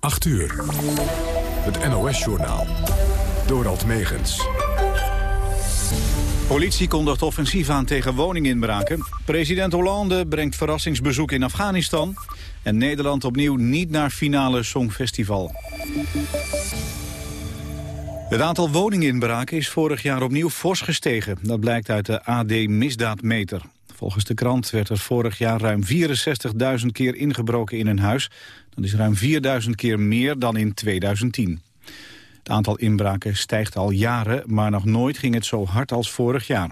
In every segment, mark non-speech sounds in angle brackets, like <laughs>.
8 uur. Het NOS-journaal. Dorald Megens. Politie kondigt offensief aan tegen woninginbraken. President Hollande brengt verrassingsbezoek in Afghanistan. En Nederland opnieuw niet naar finale Songfestival. Het aantal woninginbraken is vorig jaar opnieuw fors gestegen. Dat blijkt uit de AD Misdaadmeter. Volgens de krant werd er vorig jaar ruim 64.000 keer ingebroken in een huis. Dat is ruim 4.000 keer meer dan in 2010. Het aantal inbraken stijgt al jaren, maar nog nooit ging het zo hard als vorig jaar.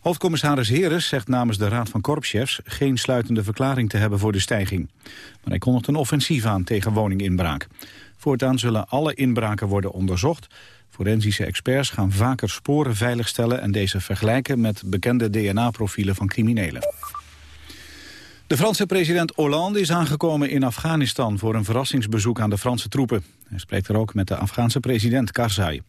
Hoofdcommissaris Heres zegt namens de Raad van Korpschefs geen sluitende verklaring te hebben voor de stijging. Maar hij kondigt een offensief aan tegen woninginbraak. Voortaan zullen alle inbraken worden onderzocht. Forensische experts gaan vaker sporen veiligstellen en deze vergelijken met bekende DNA-profielen van criminelen. De Franse president Hollande is aangekomen in Afghanistan voor een verrassingsbezoek aan de Franse troepen. Hij spreekt er ook met de Afghaanse president Karzai.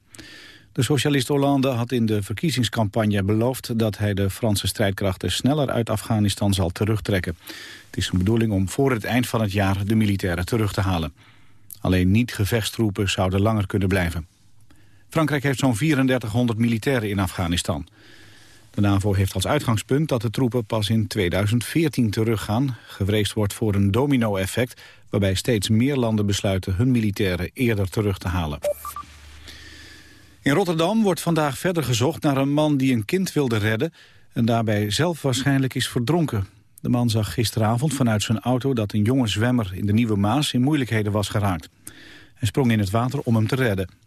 De socialist Hollande had in de verkiezingscampagne beloofd dat hij de Franse strijdkrachten sneller uit Afghanistan zal terugtrekken. Het is zijn bedoeling om voor het eind van het jaar de militairen terug te halen. Alleen niet-gevechtstroepen zouden langer kunnen blijven. Frankrijk heeft zo'n 3400 militairen in Afghanistan. De NAVO heeft als uitgangspunt dat de troepen pas in 2014 teruggaan. Gevreesd wordt voor een domino-effect... waarbij steeds meer landen besluiten hun militairen eerder terug te halen. In Rotterdam wordt vandaag verder gezocht naar een man die een kind wilde redden... en daarbij zelf waarschijnlijk is verdronken. De man zag gisteravond vanuit zijn auto dat een jonge zwemmer in de Nieuwe Maas in moeilijkheden was geraakt. Hij sprong in het water om hem te redden.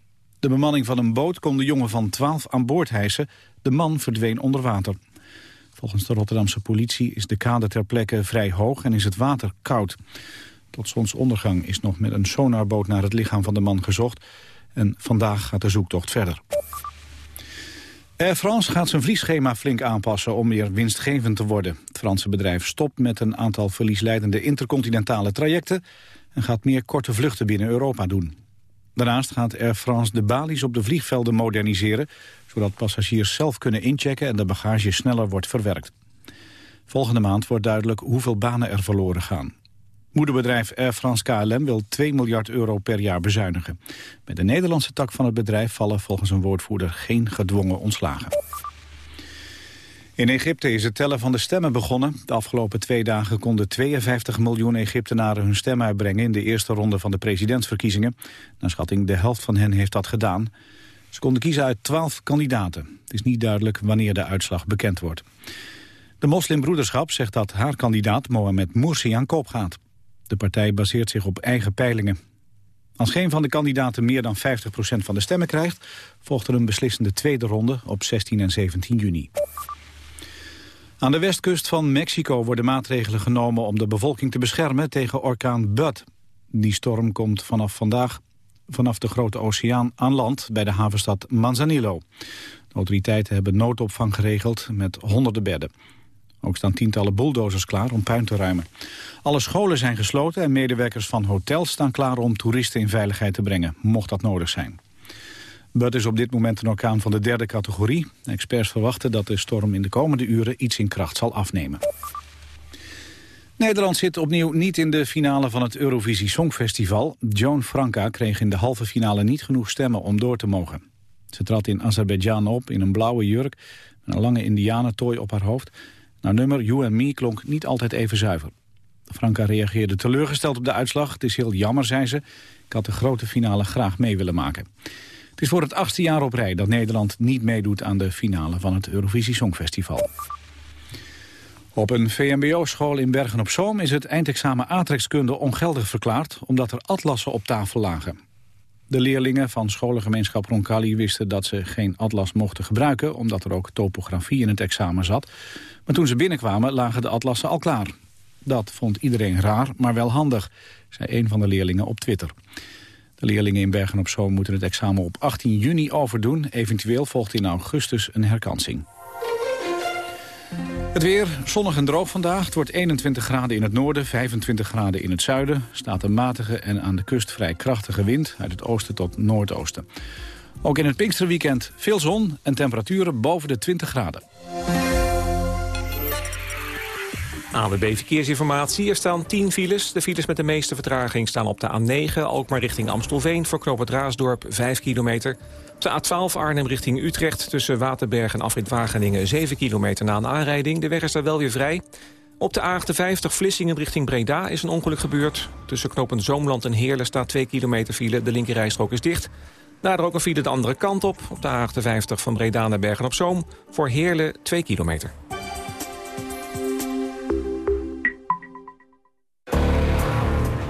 De bemanning van een boot kon de jongen van 12 aan boord hijsen. De man verdween onder water. Volgens de Rotterdamse politie is de kade ter plekke vrij hoog en is het water koud. Tot zonsondergang is nog met een sonarboot naar het lichaam van de man gezocht. En vandaag gaat de zoektocht verder. Air France gaat zijn vliegschema flink aanpassen om meer winstgevend te worden. Het Franse bedrijf stopt met een aantal verliesleidende intercontinentale trajecten... en gaat meer korte vluchten binnen Europa doen. Daarnaast gaat Air France de balies op de vliegvelden moderniseren... zodat passagiers zelf kunnen inchecken en de bagage sneller wordt verwerkt. Volgende maand wordt duidelijk hoeveel banen er verloren gaan. Moederbedrijf Air France KLM wil 2 miljard euro per jaar bezuinigen. Bij de Nederlandse tak van het bedrijf vallen volgens een woordvoerder geen gedwongen ontslagen. In Egypte is het tellen van de stemmen begonnen. De afgelopen twee dagen konden 52 miljoen Egyptenaren hun stem uitbrengen... in de eerste ronde van de presidentsverkiezingen. Naar schatting de helft van hen heeft dat gedaan. Ze konden kiezen uit 12 kandidaten. Het is niet duidelijk wanneer de uitslag bekend wordt. De moslimbroederschap zegt dat haar kandidaat Mohamed Morsi aan kop gaat. De partij baseert zich op eigen peilingen. Als geen van de kandidaten meer dan 50% van de stemmen krijgt... volgt er een beslissende tweede ronde op 16 en 17 juni. Aan de westkust van Mexico worden maatregelen genomen om de bevolking te beschermen tegen orkaan Bud. Die storm komt vanaf vandaag vanaf de Grote Oceaan aan land bij de havenstad Manzanillo. De autoriteiten hebben noodopvang geregeld met honderden bedden. Ook staan tientallen bulldozers klaar om puin te ruimen. Alle scholen zijn gesloten en medewerkers van hotels staan klaar om toeristen in veiligheid te brengen, mocht dat nodig zijn. Bud is op dit moment een orkaan van de derde categorie. Experts verwachten dat de storm in de komende uren iets in kracht zal afnemen. Nederland zit opnieuw niet in de finale van het Eurovisie Songfestival. Joan Franka kreeg in de halve finale niet genoeg stemmen om door te mogen. Ze trad in Azerbeidzjan op in een blauwe jurk... met een lange indianentooi op haar hoofd. Nou, nummer You and Me klonk niet altijd even zuiver. Franka reageerde teleurgesteld op de uitslag. Het is heel jammer, zei ze. Ik had de grote finale graag mee willen maken. Het is voor het achtste jaar op rij dat Nederland niet meedoet aan de finale van het Eurovisie Songfestival. Op een VMBO-school in Bergen-op-Zoom is het eindexamen aardrijkskunde ongeldig verklaard omdat er atlassen op tafel lagen. De leerlingen van scholengemeenschap Roncalli wisten dat ze geen atlas mochten gebruiken omdat er ook topografie in het examen zat. Maar toen ze binnenkwamen lagen de atlassen al klaar. Dat vond iedereen raar, maar wel handig, zei een van de leerlingen op Twitter. De leerlingen in Bergen-op-Zoom moeten het examen op 18 juni overdoen. Eventueel volgt in augustus een herkansing. Het weer, zonnig en droog vandaag. Het wordt 21 graden in het noorden, 25 graden in het zuiden. staat een matige en aan de kust vrij krachtige wind... uit het oosten tot noordoosten. Ook in het Pinksterweekend veel zon en temperaturen boven de 20 graden. ANWB Verkeersinformatie. Er staan 10 files. De files met de meeste vertraging staan op de A9, ook maar richting Amstelveen... voor Knoop het Raasdorp, 5 kilometer. Op de A12 Arnhem richting Utrecht tussen Waterberg en Afrit Wageningen... 7 kilometer na een aanrijding. De weg is daar wel weer vrij. Op de A58 Vlissingen richting Breda is een ongeluk gebeurd. Tussen knopen Zoomland en Heerlen staat 2 kilometer file. De linkerrijstrook is dicht. Daardoor ook een file de andere kant op. Op de A58 van Breda naar Bergen-op-Zoom. Voor Heerlen 2 kilometer.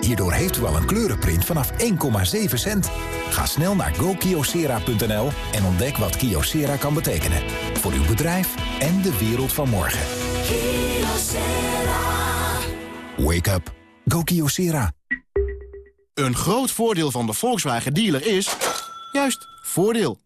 Hierdoor heeft u al een kleurenprint vanaf 1,7 cent. Ga snel naar gokiosera.nl en ontdek wat Kiosera kan betekenen. Voor uw bedrijf en de wereld van morgen. Wake up. Go Kyocera. Een groot voordeel van de Volkswagen dealer is... juist, voordeel.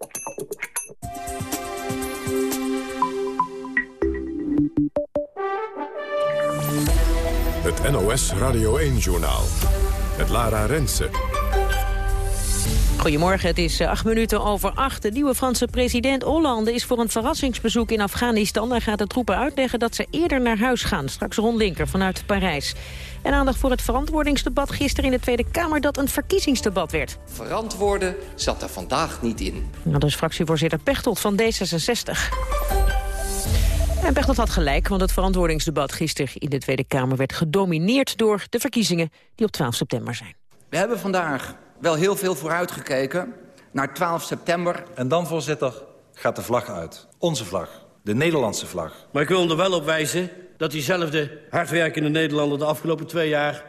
Het NOS Radio 1-journaal. Het Lara Rensen. Goedemorgen, het is eh, acht minuten over acht. De nieuwe Franse president Hollande is voor een verrassingsbezoek in Afghanistan. Hij gaat de troepen uitleggen dat ze eerder naar huis gaan. Straks Ron Linker vanuit Parijs. En aandacht voor het verantwoordingsdebat gisteren in de Tweede Kamer... dat een verkiezingsdebat werd. Verantwoorden zat er vandaag niet in. Nou, dat is fractievoorzitter Pechtold van D66. En Pechtold had gelijk, want het verantwoordingsdebat gisteren in de Tweede Kamer werd gedomineerd door de verkiezingen die op 12 september zijn. We hebben vandaag wel heel veel vooruitgekeken naar 12 september. En dan, voorzitter, gaat de vlag uit. Onze vlag. De Nederlandse vlag. Maar ik wil er wel op wijzen dat diezelfde hardwerkende Nederlander... de afgelopen twee jaar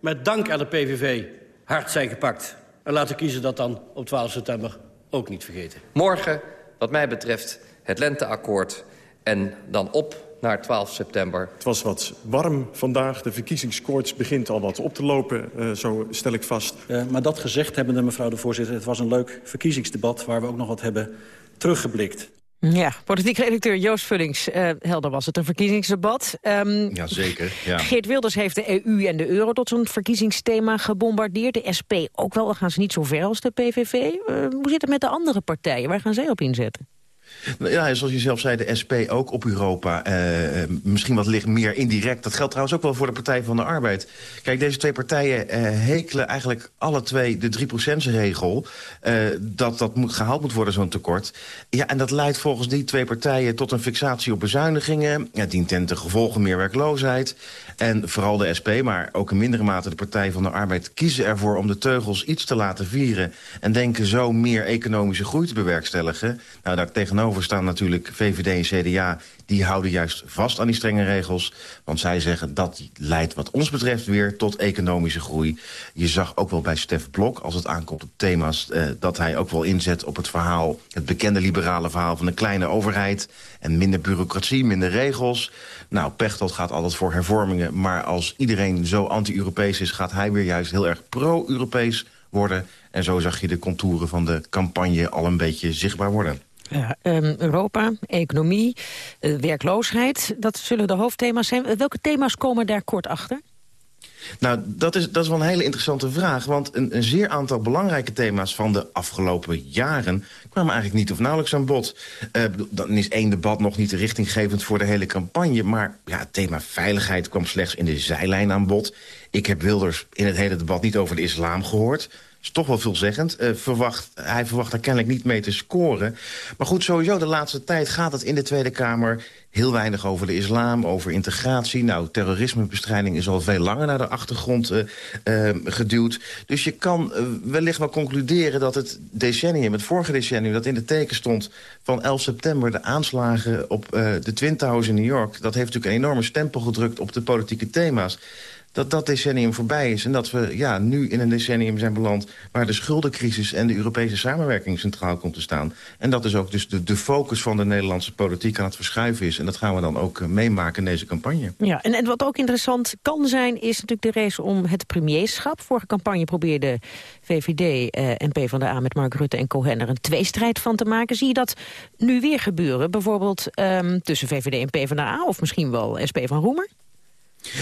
met dank aan de PVV hard zijn gepakt. En laten kiezen dat dan op 12 september ook niet vergeten. Morgen, wat mij betreft, het lenteakkoord en dan op naar 12 september. Het was wat warm vandaag. De verkiezingskoorts begint al wat op te lopen, uh, zo stel ik vast. Uh, maar dat gezegd hebbende, mevrouw de voorzitter... het was een leuk verkiezingsdebat waar we ook nog wat hebben teruggeblikt. Ja, politiek redacteur Joost Vullings. Uh, helder was het, een verkiezingsdebat. Um, ja, zeker. Ja. Geert Wilders heeft de EU en de euro tot zo'n verkiezingsthema gebombardeerd. De SP ook wel, dan gaan ze niet zo ver als de PVV. hoe zit het met de andere partijen? Waar gaan zij op inzetten? Ja, zoals je zelf zei, de SP ook op Europa. Uh, misschien wat ligt meer indirect. Dat geldt trouwens ook wel voor de Partij van de Arbeid. Kijk, deze twee partijen uh, hekelen eigenlijk alle twee de 3%-regel. Uh, dat dat moet, gehaald moet worden, zo'n tekort. Ja, en dat leidt volgens die twee partijen tot een fixatie op bezuinigingen. Ja, dient ten te gevolgen meer werkloosheid. En vooral de SP, maar ook in mindere mate de Partij van de Arbeid... kiezen ervoor om de teugels iets te laten vieren... en denken zo meer economische groei te bewerkstelligen. Nou, daar tegenover staan natuurlijk VVD en CDA... die houden juist vast aan die strenge regels. Want zij zeggen dat leidt wat ons betreft weer tot economische groei. Je zag ook wel bij Stef Blok, als het aankomt op thema's... Eh, dat hij ook wel inzet op het verhaal... het bekende liberale verhaal van een kleine overheid... en minder bureaucratie, minder regels. Nou, Pechtold gaat altijd voor hervormingen... maar als iedereen zo anti-Europees is... gaat hij weer juist heel erg pro-Europees worden. En zo zag je de contouren van de campagne al een beetje zichtbaar worden. Ja, um, Europa, economie, uh, werkloosheid, dat zullen de hoofdthema's zijn. Welke thema's komen daar kort achter? Nou, dat is, dat is wel een hele interessante vraag. Want een, een zeer aantal belangrijke thema's van de afgelopen jaren... kwamen eigenlijk niet of nauwelijks aan bod. Dan is één debat nog niet richtinggevend voor de hele campagne. Maar ja, het thema veiligheid kwam slechts in de zijlijn aan bod. Ik heb Wilders in het hele debat niet over de islam gehoord is toch wel veelzeggend. Uh, verwacht, hij verwacht daar kennelijk niet mee te scoren. Maar goed, sowieso de laatste tijd gaat het in de Tweede Kamer... heel weinig over de islam, over integratie. Nou, terrorismebestrijding is al veel langer naar de achtergrond uh, uh, geduwd. Dus je kan wellicht wel concluderen dat het decennium, het vorige decennium... dat in de teken stond van 11 september, de aanslagen op de Twin Towers in New York... dat heeft natuurlijk een enorme stempel gedrukt op de politieke thema's dat dat decennium voorbij is. En dat we ja, nu in een decennium zijn beland... waar de schuldencrisis en de Europese samenwerking centraal komt te staan. En dat is ook dus de, de focus van de Nederlandse politiek aan het verschuiven is. En dat gaan we dan ook uh, meemaken in deze campagne. Ja, en, en wat ook interessant kan zijn... is natuurlijk de race om het premierschap. Vorige campagne probeerde VVD eh, en PvdA met Mark Rutte en Cohen... er een tweestrijd van te maken. Zie je dat nu weer gebeuren? Bijvoorbeeld um, tussen VVD en PvdA of misschien wel SP van Roemer?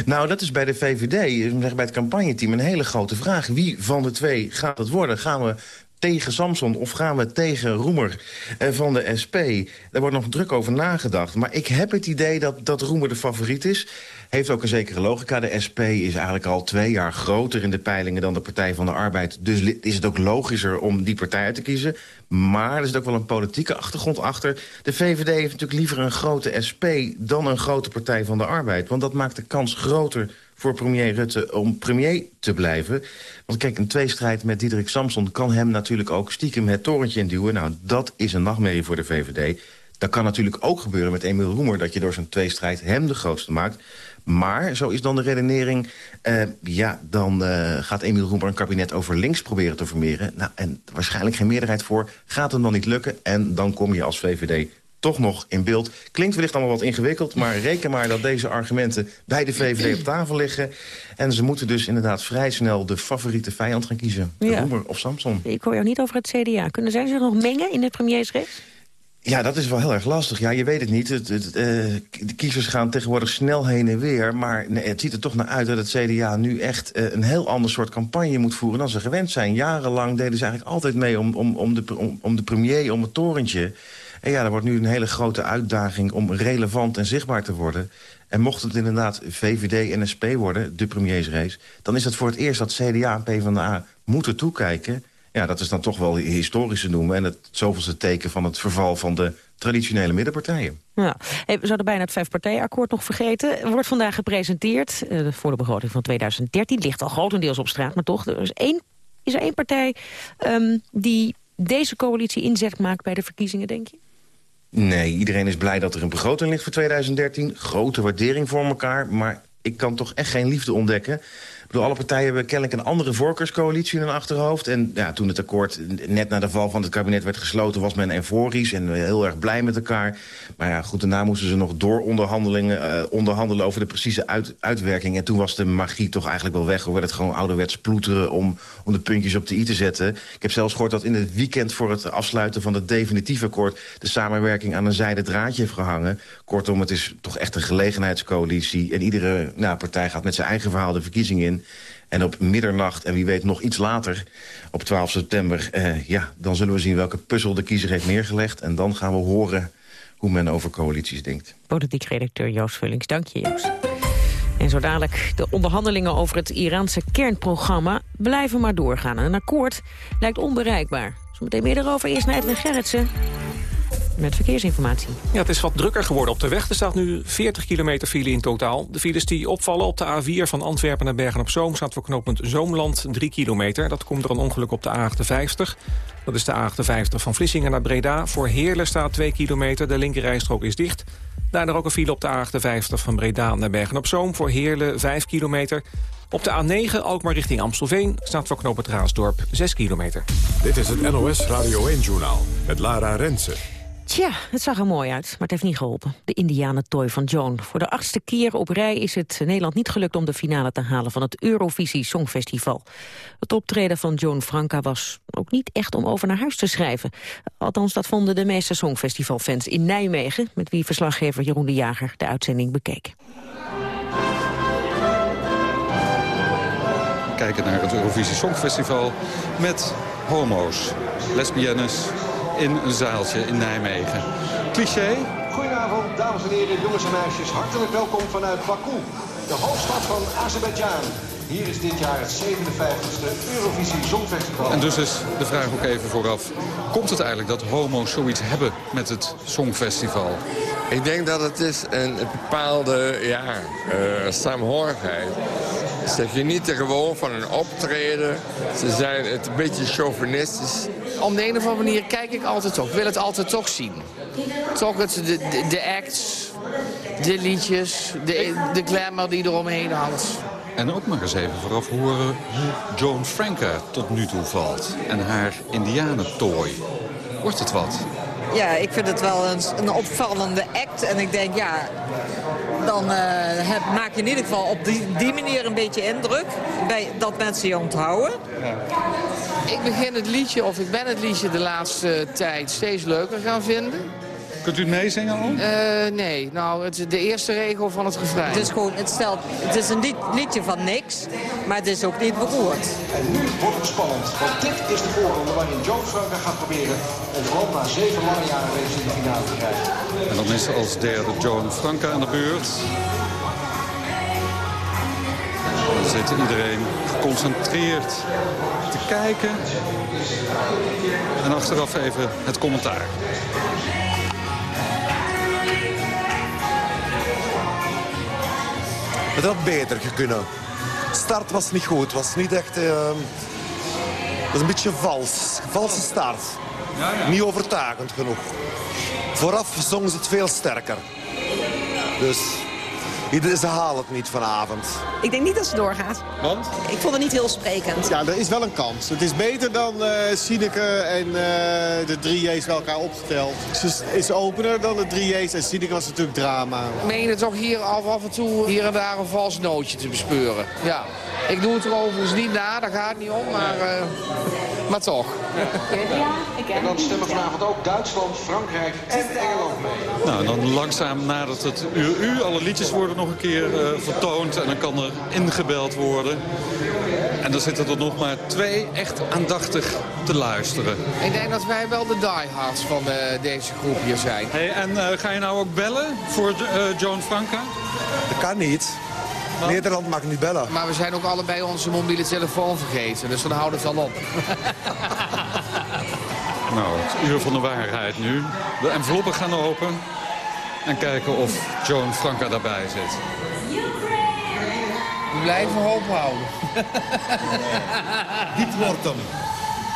Nou, dat is bij de VVD, bij het campagneteam, een hele grote vraag. Wie van de twee gaat het worden? Gaan we tegen Samson of gaan we tegen Roemer eh, van de SP? Daar wordt nog druk over nagedacht. Maar ik heb het idee dat, dat Roemer de favoriet is. Heeft ook een zekere logica. De SP is eigenlijk al twee jaar groter in de peilingen dan de Partij van de Arbeid. Dus is het ook logischer om die partij te kiezen. Maar er zit ook wel een politieke achtergrond achter. De VVD heeft natuurlijk liever een grote SP dan een grote Partij van de Arbeid. Want dat maakt de kans groter voor premier Rutte om premier te blijven. Want kijk, een tweestrijd met Diederik Samson kan hem natuurlijk ook stiekem het torentje induwen. Nou, dat is een nachtmerrie voor de VVD. Dat kan natuurlijk ook gebeuren met Emiel Roemer... dat je door zo'n tweestrijd hem de grootste maakt. Maar, zo is dan de redenering... Uh, ja, dan uh, gaat Emiel Roemer een kabinet over links proberen te formeren. Nou, en waarschijnlijk geen meerderheid voor. Gaat hem dan niet lukken. En dan kom je als VVD toch nog in beeld. Klinkt wellicht allemaal wat ingewikkeld... maar reken maar dat deze argumenten bij de VVD op tafel liggen. En ze moeten dus inderdaad vrij snel de favoriete vijand gaan kiezen. Ja. Roemer of Samson. Ik hoor jou niet over het CDA. Kunnen zij zich nog mengen in het premiersrace? Ja, dat is wel heel erg lastig. Ja, je weet het niet. Het, het, uh, de kiezers gaan tegenwoordig snel heen en weer. Maar nee, het ziet er toch naar uit dat het CDA nu echt uh, een heel ander soort campagne moet voeren... dan ze gewend zijn. Jarenlang deden ze eigenlijk altijd mee om, om, om, de, om, om de premier, om het torentje. En ja, er wordt nu een hele grote uitdaging om relevant en zichtbaar te worden. En mocht het inderdaad VVD en SP worden, de premiersrace... dan is het voor het eerst dat CDA en PvdA moeten toekijken... Ja, dat is dan toch wel historisch te noemen... en het zoveelste teken van het verval van de traditionele middenpartijen. Ja. We zouden bijna het vijfpartijakkoord nog vergeten. wordt vandaag gepresenteerd voor de begroting van 2013. Ligt al grotendeels op straat, maar toch. Er is, één, is er één partij um, die deze coalitie inzet maakt bij de verkiezingen, denk je? Nee, iedereen is blij dat er een begroting ligt voor 2013. Grote waardering voor elkaar, maar ik kan toch echt geen liefde ontdekken bedoel, alle partijen hebben kennelijk een andere voorkeurscoalitie in hun achterhoofd. En ja, toen het akkoord net na de val van het kabinet werd gesloten... was men euforisch en heel erg blij met elkaar. Maar ja, goed, daarna moesten ze nog door onderhandelingen, uh, onderhandelen... over de precieze uit, uitwerking. En toen was de magie toch eigenlijk wel weg. Hoor. werd het gewoon ouderwets ploeteren om, om de puntjes op de i te zetten. Ik heb zelfs gehoord dat in het weekend voor het afsluiten van het definitieve akkoord... de samenwerking aan een zijde draadje heeft gehangen. Kortom, het is toch echt een gelegenheidscoalitie. En iedere nou, partij gaat met zijn eigen verhaal de verkiezing in. En op middernacht, en wie weet nog iets later, op 12 september... Eh, ja, dan zullen we zien welke puzzel de kiezer heeft neergelegd. En dan gaan we horen hoe men over coalities denkt. Politiek redacteur Joost Vullings, dank je Joost. En zo dadelijk de onderhandelingen over het Iraanse kernprogramma blijven maar doorgaan. Een akkoord lijkt onbereikbaar. Zometeen meer erover. Eerst naar Edwin Gerritsen. Met verkeersinformatie. Ja, het is wat drukker geworden op de weg. Er staat nu 40 kilometer file in totaal. De files die opvallen op de A4 van Antwerpen naar Bergen-op-Zoom... staat voor knooppunt Zoomland 3 kilometer. Dat komt door een ongeluk op de A58. Dat is de A58 van Vlissingen naar Breda. Voor Heerlen staat 2 kilometer. De linkerrijstrook is dicht. Daarna ook een file op de A58 van Breda naar Bergen-op-Zoom. Voor Heerlen 5 kilometer. Op de A9, ook maar richting Amstelveen, staat voor knoop het Raasdorp 6 kilometer. Dit is het NOS Radio 1-journaal met Lara Rensen. Tja, het zag er mooi uit, maar het heeft niet geholpen. De Indianentooi van Joan. Voor de achtste keer op rij is het Nederland niet gelukt om de finale te halen van het Eurovisie Songfestival. Het optreden van Joan Franca was ook niet echt om over naar huis te schrijven. Althans, dat vonden de meeste Songfestivalfans in Nijmegen, met wie verslaggever Jeroen de Jager de uitzending bekeek. kijken naar het Eurovisie Songfestival met homo's, lesbiennes in een zaaltje in Nijmegen. Cliché? Goedenavond, dames en heren, jongens en meisjes. Hartelijk welkom vanuit Baku, de hoofdstad van Azerbeidzjan. Hier is dit jaar het 57e Eurovisie Songfestival. En dus is de vraag ook even vooraf. Komt het eigenlijk dat homo's zoiets hebben met het Songfestival? Ik denk dat het is een bepaalde ja, uh, saamhorigheid. Ze genieten gewoon van hun optreden. Ze zijn het een beetje chauvinistisch. Om de een of andere manier kijk ik altijd toch. Ik wil het altijd toch zien. Toch het, de, de, de acts, de liedjes, de, de glamour die eromheen hangt. En ook maar eens even vooraf horen hoe Joan Franca tot nu toe valt. En haar indianentooi. Wordt het wat? Ja, ik vind het wel een, een opvallende act. En ik denk, ja, dan uh, heb, maak je in ieder geval op die, die manier een beetje indruk. Bij, dat mensen je onthouden. Ik begin het liedje, of ik ben het liedje de laatste tijd steeds leuker gaan vinden. Kunt u het meezingen al? Uh, nee, nou, het is de eerste regel van het refrein. Het is gewoon, het, stelt, het is een liedje van niks, maar het is ook niet beroerd. En nu wordt het spannend, want dit is de voorronde waarin Joan Franka gaat proberen om vooral na zeven lange jaren in de finale te krijgen. En dan is als derde Joan Franka aan de beurt. Dan zit iedereen geconcentreerd te kijken. En achteraf even het commentaar. Het had beter kunnen. Start was niet goed. was niet echt... Uh, was een beetje vals. Valse start. Ja, ja. Niet overtuigend genoeg. Vooraf zong ze het veel sterker. Dus ze halen het niet vanavond. Ik denk niet dat ze doorgaat. Want? Ik vond het niet heel sprekend. Ja, er is wel een kans. Het is beter dan uh, Sineke en uh, de 3J's bij elkaar opgeteld. Ze is opener dan de 3J's en Sineke was natuurlijk drama. Ik meen het toch hier af, af en toe hier en daar een vals nootje te bespeuren. Ja. Ik doe het er overigens niet na, daar gaat het niet om, maar, uh, maar toch. En dan stemmen vanavond ook Duitsland, Frankrijk en Engeland mee. Nou, en dan langzaam nadat het uur u, alle liedjes worden nog een keer uh, vertoond en dan kan er ingebeld worden. En dan zitten er nog maar twee echt aandachtig te luisteren. Ik denk dat wij wel de diehards van uh, deze groep hier zijn. Hey, en ga je nou ook bellen voor Joan Franca? Dat kan niet. Want? Nederland mag niet bellen. Maar we zijn ook allebei onze mobiele telefoon vergeten. Dus dan houden het wel op. <laughs> nou, het uur van de waarheid nu. De enveloppen gaan open. En kijken of Joan Franca daarbij zit. We blijven hoop houden. <laughs> Dit wordt hem.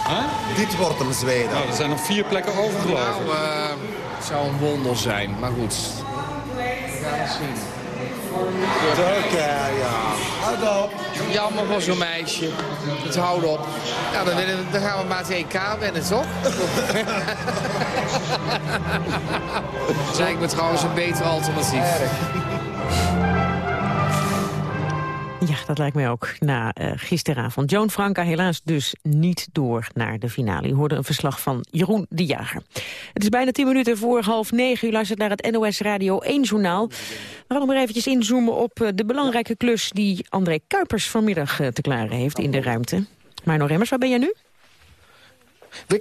Huh? Dit wordt hem, Zweden. Nou, er zijn nog vier plekken overgelopen. Nou, uh, het zou een wonder zijn. Maar goed, we gaan het zien. Turkije, ja. Houd op. Jammer voor zo'n meisje. Het houdt op. Ja, dan, dan gaan we maar het EK winnen, toch? <laughs> dat lijkt me trouwens een beter alternatief. Ja, dat lijkt mij ook na uh, gisteravond. Joan Franca helaas dus niet door naar de finale. U hoorde een verslag van Jeroen de Jager. Het is bijna tien minuten voor half negen. U luistert naar het NOS Radio 1-journaal. We gaan nog maar eventjes inzoomen op uh, de belangrijke klus... die André Kuipers vanmiddag uh, te klaren heeft in de ruimte. Marno Remmers, waar ben jij nu?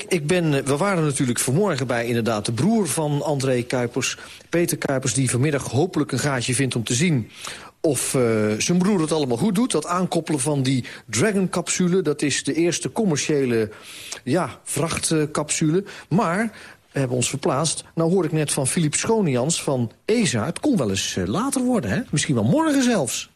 Ik ben, we waren natuurlijk vanmorgen bij inderdaad de broer van André Kuipers. Peter Kuipers, die vanmiddag hopelijk een gaatje vindt om te zien of uh, zijn broer het allemaal goed doet. Dat aankoppelen van die Dragon-capsule, dat is de eerste commerciële ja, vrachtcapsule. Maar We hebben ons verplaatst. Nou hoor ik net van Philip Schonians van ESA. Het kon wel eens eh, later worden, hè? Misschien wel morgen zelfs.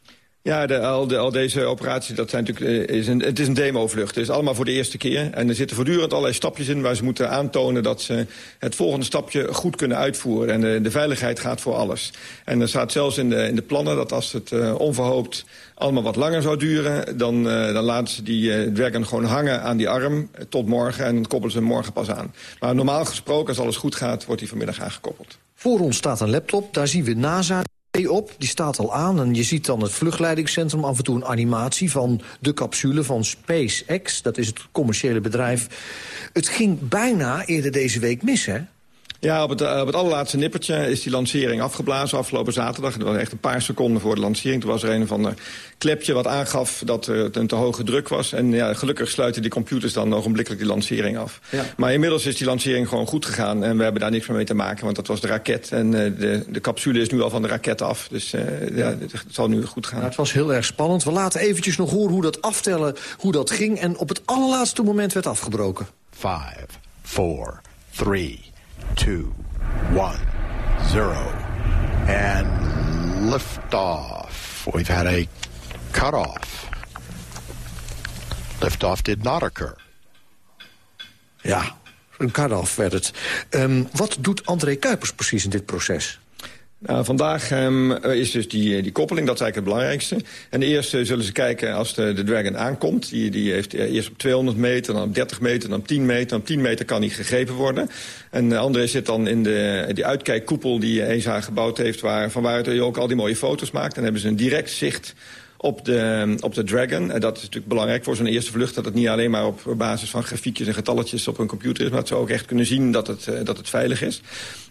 Ja, al, de, al deze operaties, dat zijn natuurlijk, eh, is een, het is een demovlucht. Het is allemaal voor de eerste keer. En er zitten voortdurend allerlei stapjes in waar ze moeten aantonen... dat ze het volgende stapje goed kunnen uitvoeren. En de, veiligheid gaat voor alles. En er staat zelfs in de, in de plannen dat als het uh, onverhoopt allemaal wat langer zou duren... dan, uh, dan laten ze die uh, dwergen gewoon hangen aan die arm tot morgen... en dan koppelen ze hem morgen pas aan. Maar normaal gesproken, als alles goed gaat, wordt hij vanmiddag aangekoppeld. Voor ons staat een laptop, daar zien we NASA op, die staat al aan. En je ziet dan het vluchtleidingscentrum af en toe een animatie van de capsule van SpaceX. Dat is het commerciële bedrijf. Het ging bijna eerder deze week mis, hè? Ja, op het, op het allerlaatste nippertje is die lancering afgeblazen afgelopen zaterdag. Dat was echt een paar seconden voor de lancering. Toen was er een van een klepje wat aangaf dat er een te hoge druk was. En ja, gelukkig sluiten die computers dan ogenblikkelijk die lancering af. Ja. Maar inmiddels is die lancering gewoon goed gegaan. En we hebben daar niks meer mee te maken, want dat was de raket. En uh, de, de capsule is nu al van de raket af. Dus uh, ja, het zal nu goed gaan. Nou, het was heel erg spannend. We laten eventjes nog horen hoe dat aftellen, hoe dat ging. En op het allerlaatste moment werd afgebroken. Five, four, three... two, one, zero, and liftoff. We've had a cutoff. Liftoff did not occur. Ja, een cut-off werd het. Um, wat doet André Kuipers precies in dit proces? Nou, vandaag um, is dus die, die koppeling, dat is eigenlijk het belangrijkste. En eerst zullen ze kijken als de, de Dragon aankomt. Die, die heeft eerst op 200 meter, dan op 30 meter, dan op 10 meter. Op 10 meter kan hij gegrepen worden. En André zit dan in de, die uitkijkkoepel die ESA gebouwd heeft... Waar, van waaruit hij ook al die mooie foto's maakt. Dan hebben ze een direct zicht op de, op de Dragon. En dat is natuurlijk belangrijk voor zo'n eerste vlucht... dat het niet alleen maar op basis van grafiekjes en getalletjes op een computer is... maar dat ze ook echt kunnen zien dat het, uh, dat het veilig is.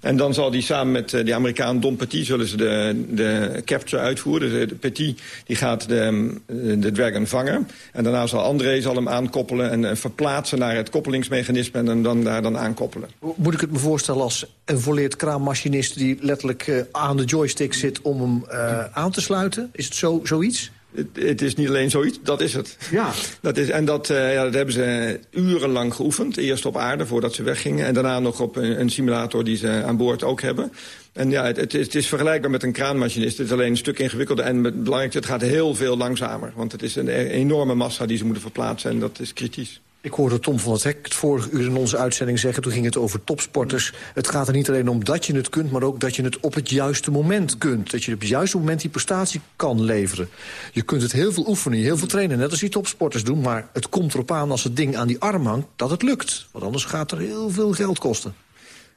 En dan zal die samen met uh, die Amerikaan Don Petit... zullen ze de, de capture uitvoeren. Dus de Petit die gaat de, de Dragon vangen. En daarna zal André zal hem aankoppelen en verplaatsen naar het koppelingsmechanisme... en dan, daar dan aankoppelen. Moet ik het me voorstellen als een volleerd kraammachinist... die letterlijk aan de joystick zit om hem aan te sluiten? Is het zo, zoiets? Het, het, is niet alleen zoiets, dat is het. Ja. Dat is, en dat, uh, ja, dat hebben ze urenlang geoefend. Eerst op aarde, voordat ze weggingen. En daarna nog op een, een simulator die ze aan boord ook hebben. En ja, het, het, is, het, is, vergelijkbaar met een kraanmachinist. Het is alleen een stuk ingewikkelder. En het belangrijkste, het gaat heel veel langzamer. Want het is een enorme massa die ze moeten verplaatsen. En dat is kritisch. Ik hoorde Tom van het Hek het vorige uur in onze uitzending zeggen... toen ging het over topsporters. Het gaat er niet alleen om dat je het kunt... maar ook dat je het op het juiste moment kunt. Dat je op het juiste moment die prestatie kan leveren. Je kunt het heel veel oefenen, heel veel trainen... net als die topsporters doen. Maar het komt erop aan als het ding aan die arm hangt... dat het lukt. Want anders gaat er heel veel geld kosten.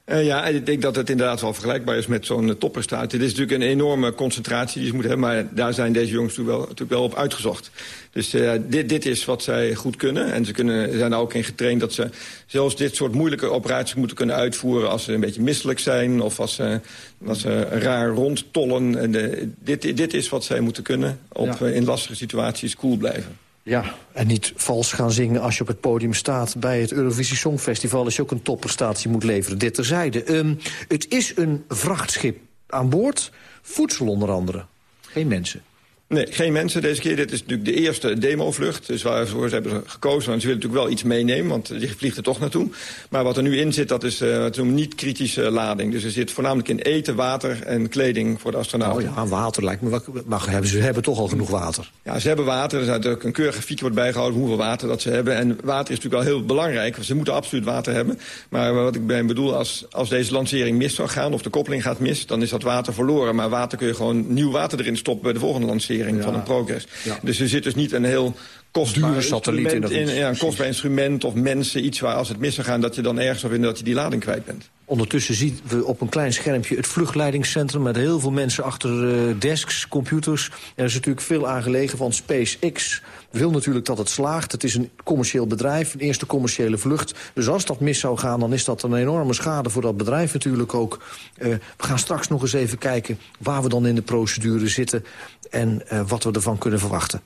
Uh, ja, ik denk dat het inderdaad wel vergelijkbaar is met zo'n uh, topprestatie. Het is natuurlijk een enorme concentratie die ze moeten hebben... maar daar zijn deze jongens natuurlijk wel, natuurlijk wel op uitgezocht. Dus uh, dit, dit is wat zij goed kunnen. En ze kunnen, zijn er ook in getraind dat ze zelfs dit soort moeilijke operaties moeten kunnen uitvoeren... als ze een beetje misselijk zijn of als ze, als ze raar rondtollen. En dit, dit is wat zij moeten kunnen op ja. in lastige situaties cool blijven. Ja, en niet vals gaan zingen als je op het podium staat... bij het Eurovisie Songfestival als je ook een topprestatie moet leveren. Dit terzijde. Um, het is een vrachtschip aan boord, voedsel onder andere. Geen mensen. Nee, geen mensen deze keer. Dit is natuurlijk de eerste demovlucht. Dus waarvoor ze hebben gekozen. Want ze willen natuurlijk wel iets meenemen, want je vliegt er toch naartoe. Maar wat er nu in zit, dat is uh, noemen niet-kritische lading. Dus er zit voornamelijk in eten, water en kleding voor de astronauten. Oh ja, water lijkt me... Maar hebben ze hebben toch al genoeg water? Ja, ze hebben water. Er is natuurlijk een keurig grafiek wordt bijgehouden hoeveel water dat ze hebben. En water is natuurlijk wel heel belangrijk. Ze moeten absoluut water hebben. Maar wat ik bij bedoel, als, als deze lancering mis zou gaan... of de koppeling gaat mis, dan is dat water verloren. Maar water kun je gewoon nieuw water erin stoppen bij de volgende lancering ja. van een progress. Ja. Dus er zit dus niet een heel kostbaar satelliet in, dat in ja, een kostbaar instrument of mensen, iets waar als het mis zou gaan... dat je dan ergens zou vinden dat je die lading kwijt bent. Ondertussen zien we op een klein schermpje het vluchtleidingscentrum... met heel veel mensen achter uh, desks, computers. Er is natuurlijk veel aangelegen van SpaceX wil natuurlijk dat het slaagt. Het is een commercieel bedrijf, een eerste commerciële vlucht. Dus als dat mis zou gaan, dan is dat een enorme schade voor dat bedrijf natuurlijk ook. Uh, we gaan straks nog eens even kijken waar we dan in de procedure zitten... en uh, wat we ervan kunnen verwachten.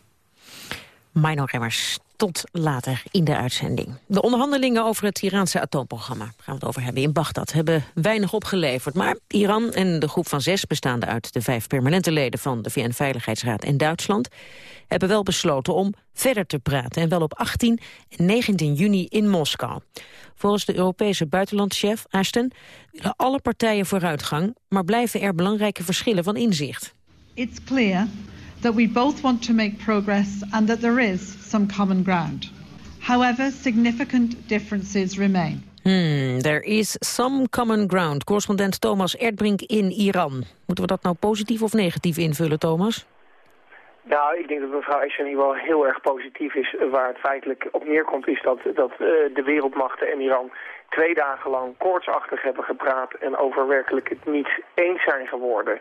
Minor Remmers, tot later in de uitzending. De onderhandelingen over het Iraanse atoomprogramma, gaan we het over hebben in Bagdad, hebben weinig opgeleverd. Maar Iran en de groep van zes, bestaande uit de vijf permanente leden van de VN-veiligheidsraad en Duitsland, hebben wel besloten om verder te praten. En wel op 18 en 19 juni in Moskou. Volgens de Europese buitenlandchef Ashton willen alle partijen vooruitgang, maar blijven er belangrijke verschillen van inzicht. It's clear that we both want to make progress and that there is some common ground. However, significant differences remain. Hmm, there is some common ground. Correspondent Thomas Erdbrink in Iran. Moeten we dat nou positief of negatief invullen, Thomas? Nou, ik denk dat mevrouw hier wel heel erg positief is. Waar het feitelijk op neerkomt is dat, dat uh, de wereldmachten en Iran twee dagen lang koortsachtig hebben gepraat en over werkelijk het niet eens zijn geworden.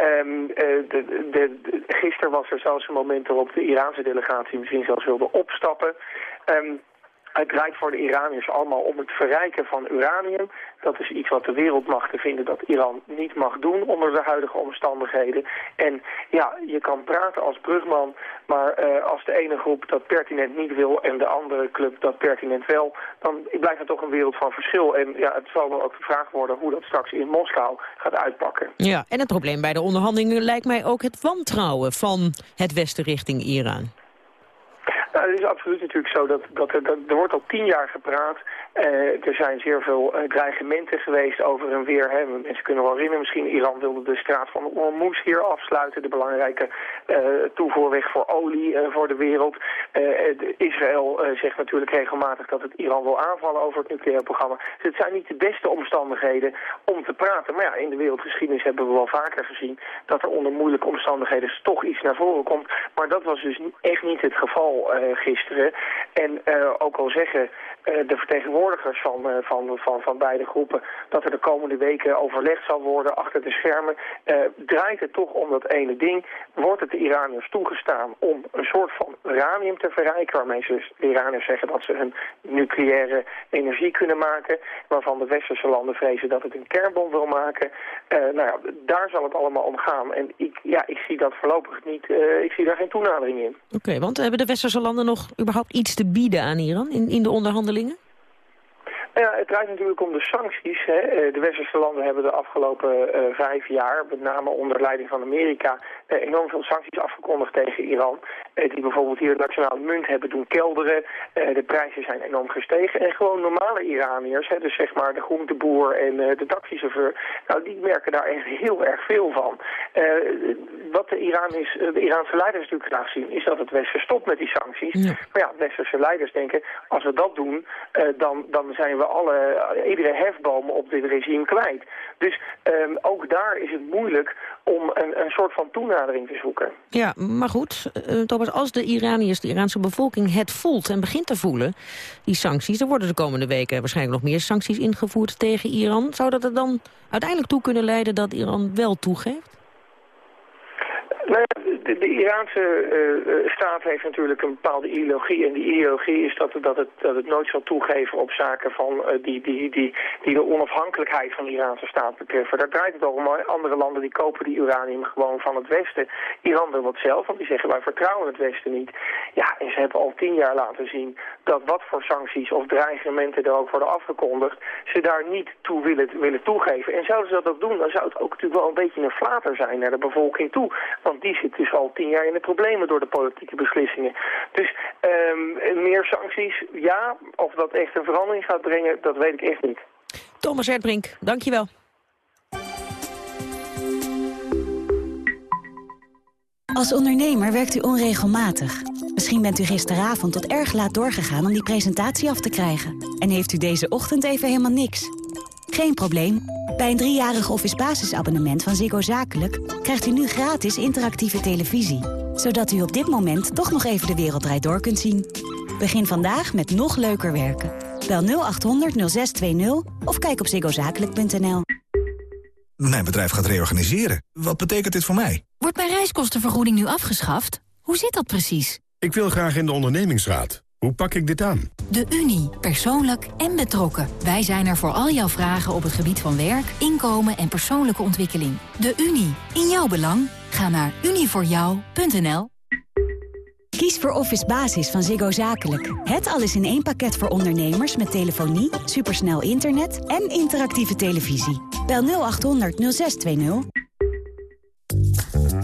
Um, de, gisteren was er zelfs een moment waarop de Iraanse delegatie misschien zelfs wilde opstappen. Um, het draait voor de Iraniërs allemaal om het verrijken van uranium. Dat is iets wat de wereldmachten vinden dat Iran niet mag doen onder de huidige omstandigheden. En ja, je kan praten als brugman, maar uh, als de ene groep dat pertinent niet wil en de andere club dat pertinent wel, dan blijft er toch een wereld van verschil. En ja, het zal dan ook de vraag worden hoe dat straks in Moskou gaat uitpakken. Ja, en het probleem bij de onderhandelingen lijkt mij ook het wantrouwen van het Westen richting Iran. Nou, het is absoluut natuurlijk zo dat, dat, er, dat er wordt al tien jaar gepraat. Uh, er zijn zeer veel uh, dreigementen geweest over en weer. Hè. Mensen kunnen wel herinneren, misschien Iran wilde de straat van Hormuz hier afsluiten. De belangrijke uh, toevoerweg voor olie voor de wereld. Israël zegt natuurlijk regelmatig dat het Iran wil aanvallen over het nucleaire programma. Dus het zijn niet de beste omstandigheden om te praten. Maar ja, in de wereldgeschiedenis hebben we wel vaker gezien dat er onder moeilijke omstandigheden toch iets naar voren komt. Maar dat was dus echt niet het geval gisteren. En ook al zeggen de vertegenwoordigers van, van, van, van beide groepen dat er de komende weken overlegd zal worden achter de schermen, draait het toch om dat ene ding. Wordt het de Iraniërs toegestaan om een soort van uranium te verrijken, waarmee ze, de Iraniërs zeggen dat ze hun nucleaire energie kunnen maken, waarvan de westerse landen vrezen dat het een kernbom wil maken. nou ja, daar zal het allemaal om gaan. En ik, ja, ik zie dat voorlopig niet, ik zie daar geen toenadering in. Oké, want hebben de westerse landen nog überhaupt iets te bieden aan Iran in, in de onderhandelingen? onderlingen? Ja, het draait natuurlijk om de sancties. Hè. De westerse landen hebben de afgelopen uh, vijf jaar, met name onder leiding van Amerika, uh, enorm veel sancties afgekondigd tegen Iran. Uh, die bijvoorbeeld hier de nationale munt hebben doen kelderen. de prijzen zijn enorm gestegen. En gewoon normale Iraniërs, hè, dus zeg maar de groenteboer en de taxichauffeur, nou die merken daar echt heel erg veel van. wat de, Iranis, de Iraanse leiders natuurlijk graag zien, is dat het Westen stopt met die sancties. Ja. Maar ja, westerse leiders denken, als we dat doen, dan, dan zijn we alle, iedere hefboom op dit regime kwijt. Dus um, ook daar is het moeilijk om een, een soort van toenadering te zoeken. Ja, maar goed, uh, Thomas, als de Iraniërs, de Iraanse bevolking het voelt en begint te voelen, die sancties, er worden de komende weken waarschijnlijk nog meer sancties ingevoerd tegen Iran. Zou dat er dan uiteindelijk toe kunnen leiden dat Iran wel toegeeft? Nou ja, de, Iraanse uh, staat heeft natuurlijk een bepaalde ideologie. En die ideologie is dat, dat, het, dat het nooit zal toegeven op zaken van, uh, die, die, die, die de onafhankelijkheid van de Iraanse staat betreffen. Daar draait het om. Andere landen die kopen die uranium gewoon van het Westen. Iran wil wat zelf, want die zeggen wij vertrouwen het Westen niet. Ja, en ze hebben al tien jaar laten zien dat wat voor sancties of dreigementen er ook worden afgekondigd, ze daar niet toe willen, willen toegeven. En zouden ze dat ook doen, dan zou het ook natuurlijk wel een beetje een flater zijn naar de bevolking toe. Want die zit dus al tien jaar in de problemen door de politieke beslissingen. Dus um, meer sancties, ja. Of dat echt een verandering gaat brengen, dat weet ik echt niet. Thomas Erdbrink, dankjewel. Als ondernemer werkt u onregelmatig. Misschien bent u gisteravond tot erg laat doorgegaan om die presentatie af te krijgen. En heeft u deze ochtend even helemaal niks. Geen probleem. Bij een driejarig office basisabonnement van Ziggo Zakelijk... krijgt u nu gratis interactieve televisie. Zodat u op dit moment toch nog even de wereld draait door kunt zien. Begin vandaag met nog leuker werken. Bel 0800 0620 of kijk op ziggozakelijk.nl. Mijn bedrijf gaat reorganiseren. Wat betekent dit voor mij? Wordt mijn reiskostenvergoeding nu afgeschaft? Hoe zit dat precies? Ik wil graag in de ondernemingsraad. Hoe pak ik dit aan? De Unie. Persoonlijk en betrokken. Wij zijn er voor al jouw vragen op het gebied van werk, inkomen en persoonlijke ontwikkeling. De Unie. In jouw belang. Ga naar unievoorjou.nl. Kies Kies voor Office Basis van Ziggo Zakelijk. Het alles in één pakket voor ondernemers met telefonie, supersnel internet en interactieve televisie. Bel 0800 0620.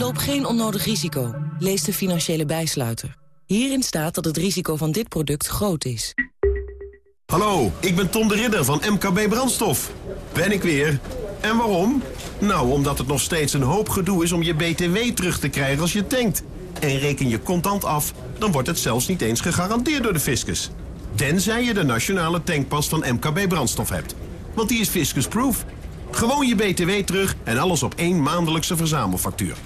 Loop geen onnodig risico. Lees de financiële bijsluiter. Hierin staat dat het risico van dit product groot is. Hallo, ik ben Tom de Ridder van MKB Brandstof. Ben ik weer. En waarom? Nou, omdat het nog steeds een hoop gedoe is om je BTW terug te krijgen als je tankt. En reken je contant af, dan wordt het zelfs niet eens gegarandeerd door de fiscus. Tenzij je de nationale tankpas van MKB Brandstof hebt. Want die is fiscusproof. Gewoon je BTW terug en alles op één maandelijkse verzamelfactuur.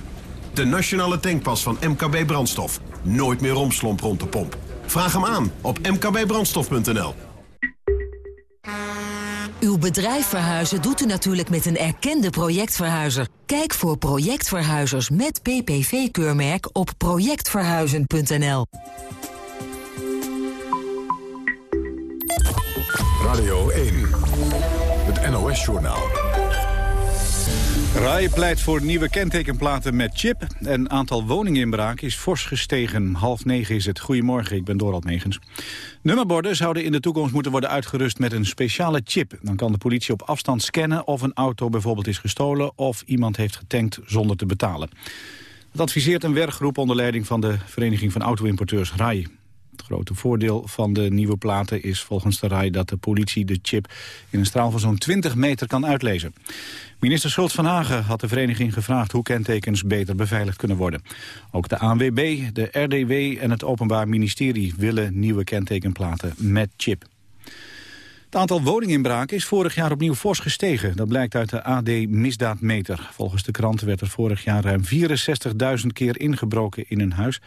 De nationale tankpas van MKB Brandstof. Nooit meer romslomp rond de pomp. Vraag hem aan op mkbbrandstof.nl. Uw bedrijf verhuizen doet u natuurlijk met een erkende projectverhuizer. Kijk voor projectverhuizers met PPV-keurmerk op projectverhuizen.nl. Radio 1, het NOS-journaal. RAI pleit voor nieuwe kentekenplaten met chip. En aantal woninginbraken is fors gestegen. Half negen is het. Goedemorgen, ik ben Dorald Megens. Nummerborden zouden in de toekomst moeten worden uitgerust met een speciale chip. Dan kan de politie op afstand scannen of een auto bijvoorbeeld is gestolen... of iemand heeft getankt zonder te betalen. Dat adviseert een werkgroep onder leiding van de Vereniging van Auto-importeurs RAI. Het grote voordeel van de nieuwe platen is volgens de RAI dat de politie de chip in een straal van zo'n 20 meter kan uitlezen. Minister Schultz van Hagen had de vereniging gevraagd hoe kentekens beter beveiligd kunnen worden. Ook de ANWB, de RDW en het Openbaar Ministerie willen nieuwe kentekenplaten met chip. Het aantal woninginbraken is vorig jaar opnieuw fors gestegen. Dat blijkt uit de AD Misdaadmeter. Volgens de krant werd er vorig jaar ruim 64.000 keer ingebroken in een huis.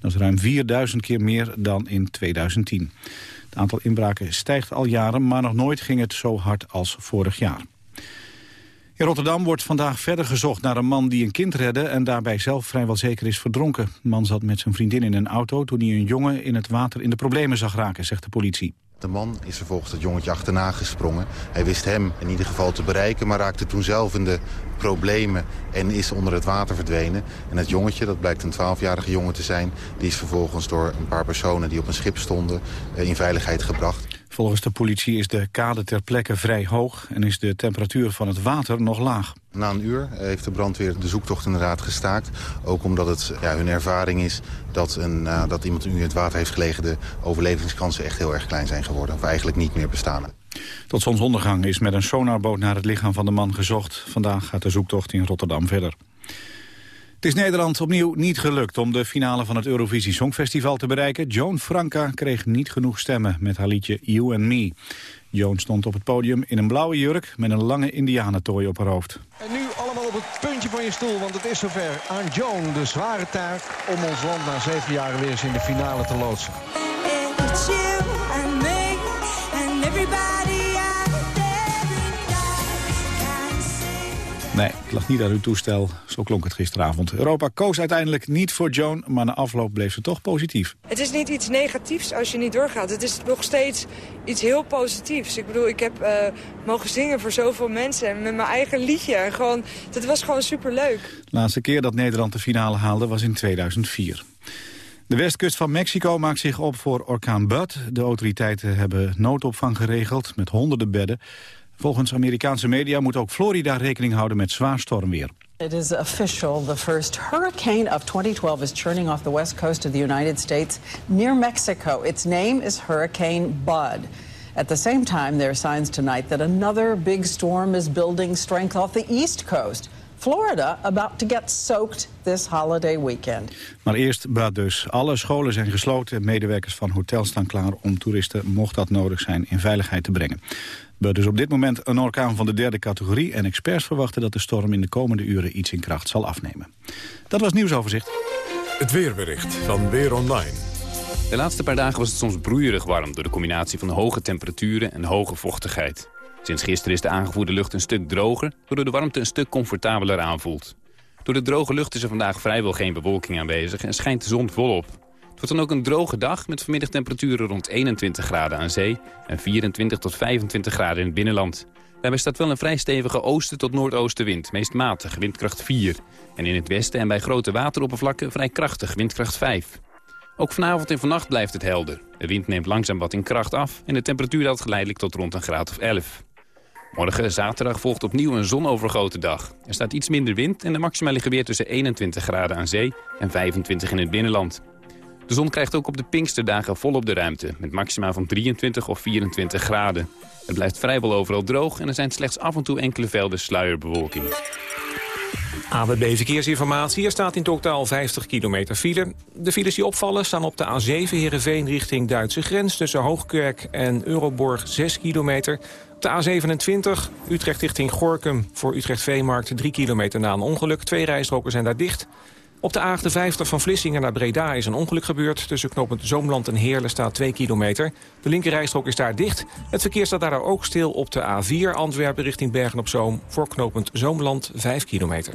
Dat is ruim 4000 keer meer dan in 2010. Het aantal inbraken stijgt al jaren, maar nog nooit ging het zo hard als vorig jaar. In Rotterdam wordt vandaag verder gezocht naar een man die een kind redde... en daarbij zelf vrijwel zeker is verdronken. De man zat met zijn vriendin in een auto toen hij een jongen in het water in de problemen zag raken, zegt de politie. De man is vervolgens dat jongetje achterna gesprongen. Hij wist hem in ieder geval te bereiken, maar raakte toen zelf in de problemen en is onder het water verdwenen. En het jongetje, dat blijkt een 12-jarige jongen te zijn, die is vervolgens door een paar personen die op een schip stonden eh, in veiligheid gebracht. Volgens de politie is de kade ter plekke vrij hoog en is de temperatuur van het water nog laag. Na een uur heeft de brandweer de zoektocht inderdaad gestaakt. Ook omdat het ja, hun ervaring is dat, een, uh, dat iemand nu in het water heeft gelegen... de overlevingskansen echt heel erg klein zijn geworden. Of eigenlijk niet meer bestaan. Tot zonsondergang is met een sonarboot naar het lichaam van de man gezocht. Vandaag gaat de zoektocht in Rotterdam verder. Het is Nederland opnieuw niet gelukt om de finale van het Eurovisie Songfestival te bereiken. Joan Franca kreeg niet genoeg stemmen met haar liedje You and Me. Joan stond op het podium in een blauwe jurk met een lange indianentooi op haar hoofd. En nu allemaal op het puntje van je stoel, want het is zover. Aan Joan de zware taak om ons land na zeven jaar weer eens in de finale te loodsen. Nee, het lag niet aan uw toestel. Zo klonk het gisteravond. Europa koos uiteindelijk niet voor Joan, maar na afloop bleef ze toch positief. Het is niet iets negatiefs als je niet doorgaat. Het is nog steeds iets heel positiefs. Ik bedoel, ik heb uh, mogen zingen voor zoveel mensen en met mijn eigen liedje. En gewoon, dat was gewoon superleuk. De laatste keer dat Nederland de finale haalde was in 2004. De westkust van Mexico maakt zich op voor orkaan Bud. De autoriteiten hebben noodopvang geregeld met honderden bedden. Volgens Amerikaanse media moet ook Florida rekening houden met zwaar stormweer. It is official. The first hurricane of 2012 is churning off the west coast of the United States near Mexico. Its name is Hurricane Bud. At the same time, there are signs tonight that another big storm is building strength off the east coast. Florida about to get soaked this holiday weekend. Maar eerst dus. Alle scholen zijn gesloten. Medewerkers van hotels staan klaar om toeristen, mocht dat nodig zijn, in veiligheid te brengen. Bud is op dit moment een orkaan van de derde categorie... en experts verwachten dat de storm in de komende uren iets in kracht zal afnemen. Dat was nieuwsoverzicht. Het weerbericht van Weer Online. De laatste paar dagen was het soms broeierig warm... door de combinatie van hoge temperaturen en hoge vochtigheid. Sinds gisteren is de aangevoerde lucht een stuk droger... waardoor de warmte een stuk comfortabeler aanvoelt. Door de droge lucht is er vandaag vrijwel geen bewolking aanwezig... en schijnt de zon volop. Het wordt dan ook een droge dag met vanmiddagtemperaturen rond 21 graden aan zee... en 24 tot 25 graden in het binnenland. Daarbij staat wel een vrij stevige oosten tot noordoostenwind, meest matig, windkracht 4. En in het westen en bij grote wateroppervlakken vrij krachtig, windkracht 5. Ook vanavond en vannacht blijft het helder. De wind neemt langzaam wat in kracht af en de temperatuur daalt geleidelijk tot rond een graad of 11. Morgen, zaterdag, volgt opnieuw een zonovergoten dag. Er staat iets minder wind en de maxima liggen weer tussen 21 graden aan zee en 25 in het binnenland. De zon krijgt ook op de Pinksterdagen volop de ruimte, met maxima van 23 of 24 graden. Het blijft vrijwel overal droog en er zijn slechts af en toe enkele velden sluierbewolking. AWB Verkeersinformatie. Er staat in totaal 50 kilometer file. De files die opvallen staan op de A7 Heerenveen richting Duitse grens... tussen Hoogkerk en Euroborg 6 kilometer. De A27 Utrecht richting Gorkum voor Utrecht-Veemarkt 3 kilometer na een ongeluk. Twee rijstroken zijn daar dicht. Op de A58 van Vlissingen naar Breda is een ongeluk gebeurd. Tussen knooppunt Zoomland en Heerlen staat 2 kilometer. De linkerrijstrook is daar dicht. Het verkeer staat daar ook stil op de A4 Antwerpen richting Bergen-op-Zoom... voor knooppunt Zoomland 5 kilometer.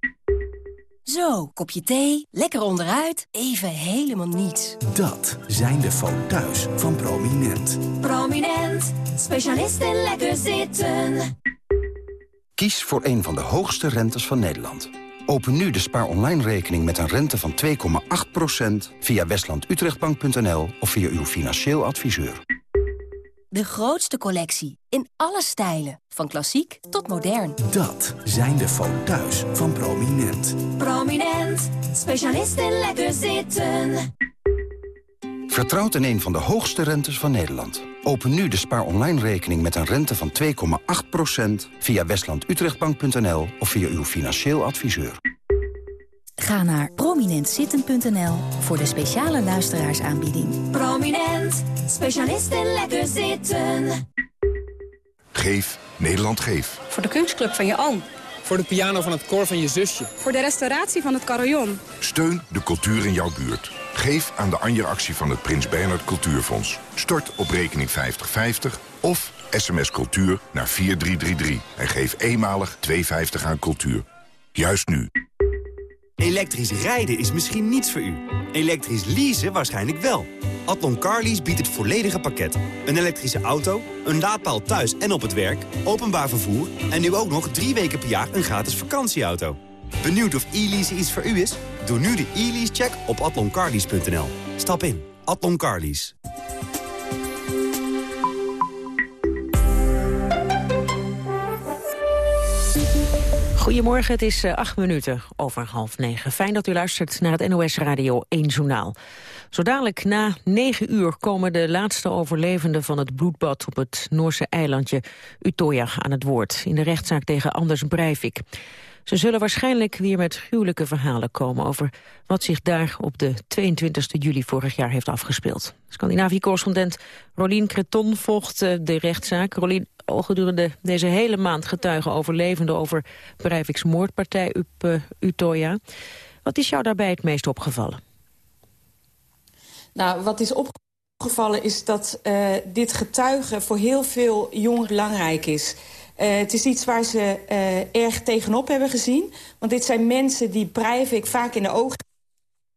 Zo, kopje thee, lekker onderuit, even helemaal niets. Dat zijn de foto's van Prominent. Prominent, specialist in lekker zitten. Kies voor een van de hoogste rentes van Nederland. Open nu de Spaar Online rekening met een rente van 2,8% via westlandutrechtbank.nl of via uw financieel adviseur. De grootste collectie, in alle stijlen, van klassiek tot modern. Dat zijn de foto's van Prominent. Prominent, specialist in lekker zitten. Vertrouwt in een van de hoogste rentes van Nederland. Open nu de Spaar Online rekening met een rente van 2,8% via westlandutrechtbank.nl of via uw financieel adviseur. Ga naar prominentzitten.nl voor de speciale luisteraarsaanbieding. Prominent, specialist in lekker zitten. Geef Nederland Geef. Voor de kunstclub van je oom. Voor de piano van het koor van je zusje. Voor de restauratie van het carillon. Steun de cultuur in jouw buurt. Geef aan de Anja-actie van het Prins Bernhard Cultuurfonds. Stort op rekening 5050 of sms cultuur naar 4333. En geef eenmalig 250 aan cultuur. Juist nu. Elektrisch rijden is misschien niets voor u. Elektrisch leasen waarschijnlijk wel. Atlon Carlease biedt het volledige pakket. Een elektrische auto, een laadpaal thuis en op het werk, openbaar vervoer... en nu ook nog drie weken per jaar een gratis vakantieauto. Benieuwd of e-lease iets voor u is? Doe nu de e-lease-check op atloncarlease.nl. Stap in. Atlon Carlease. Goedemorgen, het is eh, acht minuten over half negen. Fijn dat u luistert naar het NOS Radio 1 Journaal. Zo dadelijk na negen uur komen de laatste overlevenden van het bloedbad op het Noorse eilandje Utoya aan het woord in de rechtszaak tegen Anders Breivik. Ze zullen waarschijnlijk weer met gruwelijke verhalen komen over wat zich daar op de 22 juli vorig jaar heeft afgespeeld. Scandinavië-correspondent Rolien Creton volgt eh, de rechtszaak. Rolien, al gedurende deze hele maand getuigen overlevenden over Breivik's moordpartij op uh, Utoya. Wat is jou daarbij het meest opgevallen? Nou, wat is opgevallen is dat uh, dit getuigen voor heel veel jongeren belangrijk is. Uh, het is iets waar ze erg tegenop hebben gezien. Want dit zijn mensen die Breivik vaak in de ogen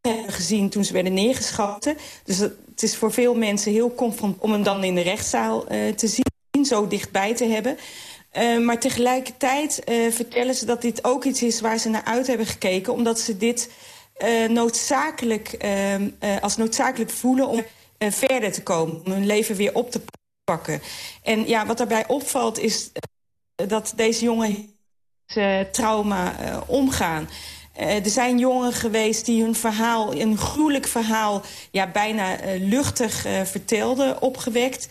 hebben gezien... toen ze werden neergeschoten. Dus het is voor veel mensen heel confront om hem dan in de rechtszaal te zien. Zo dichtbij te hebben. maar tegelijkertijd vertellen ze dat dit ook iets is waar ze naar uit hebben gekeken. Omdat ze dit noodzakelijk, als noodzakelijk voelen om verder te komen. Om hun leven weer op te pakken. En ja, wat daarbij opvalt is dat deze jongen trauma omgaan. er zijn jongeren geweest die hun verhaal, een gruwelijk verhaal... Ja, bijna luchtig vertelden, opgewekt.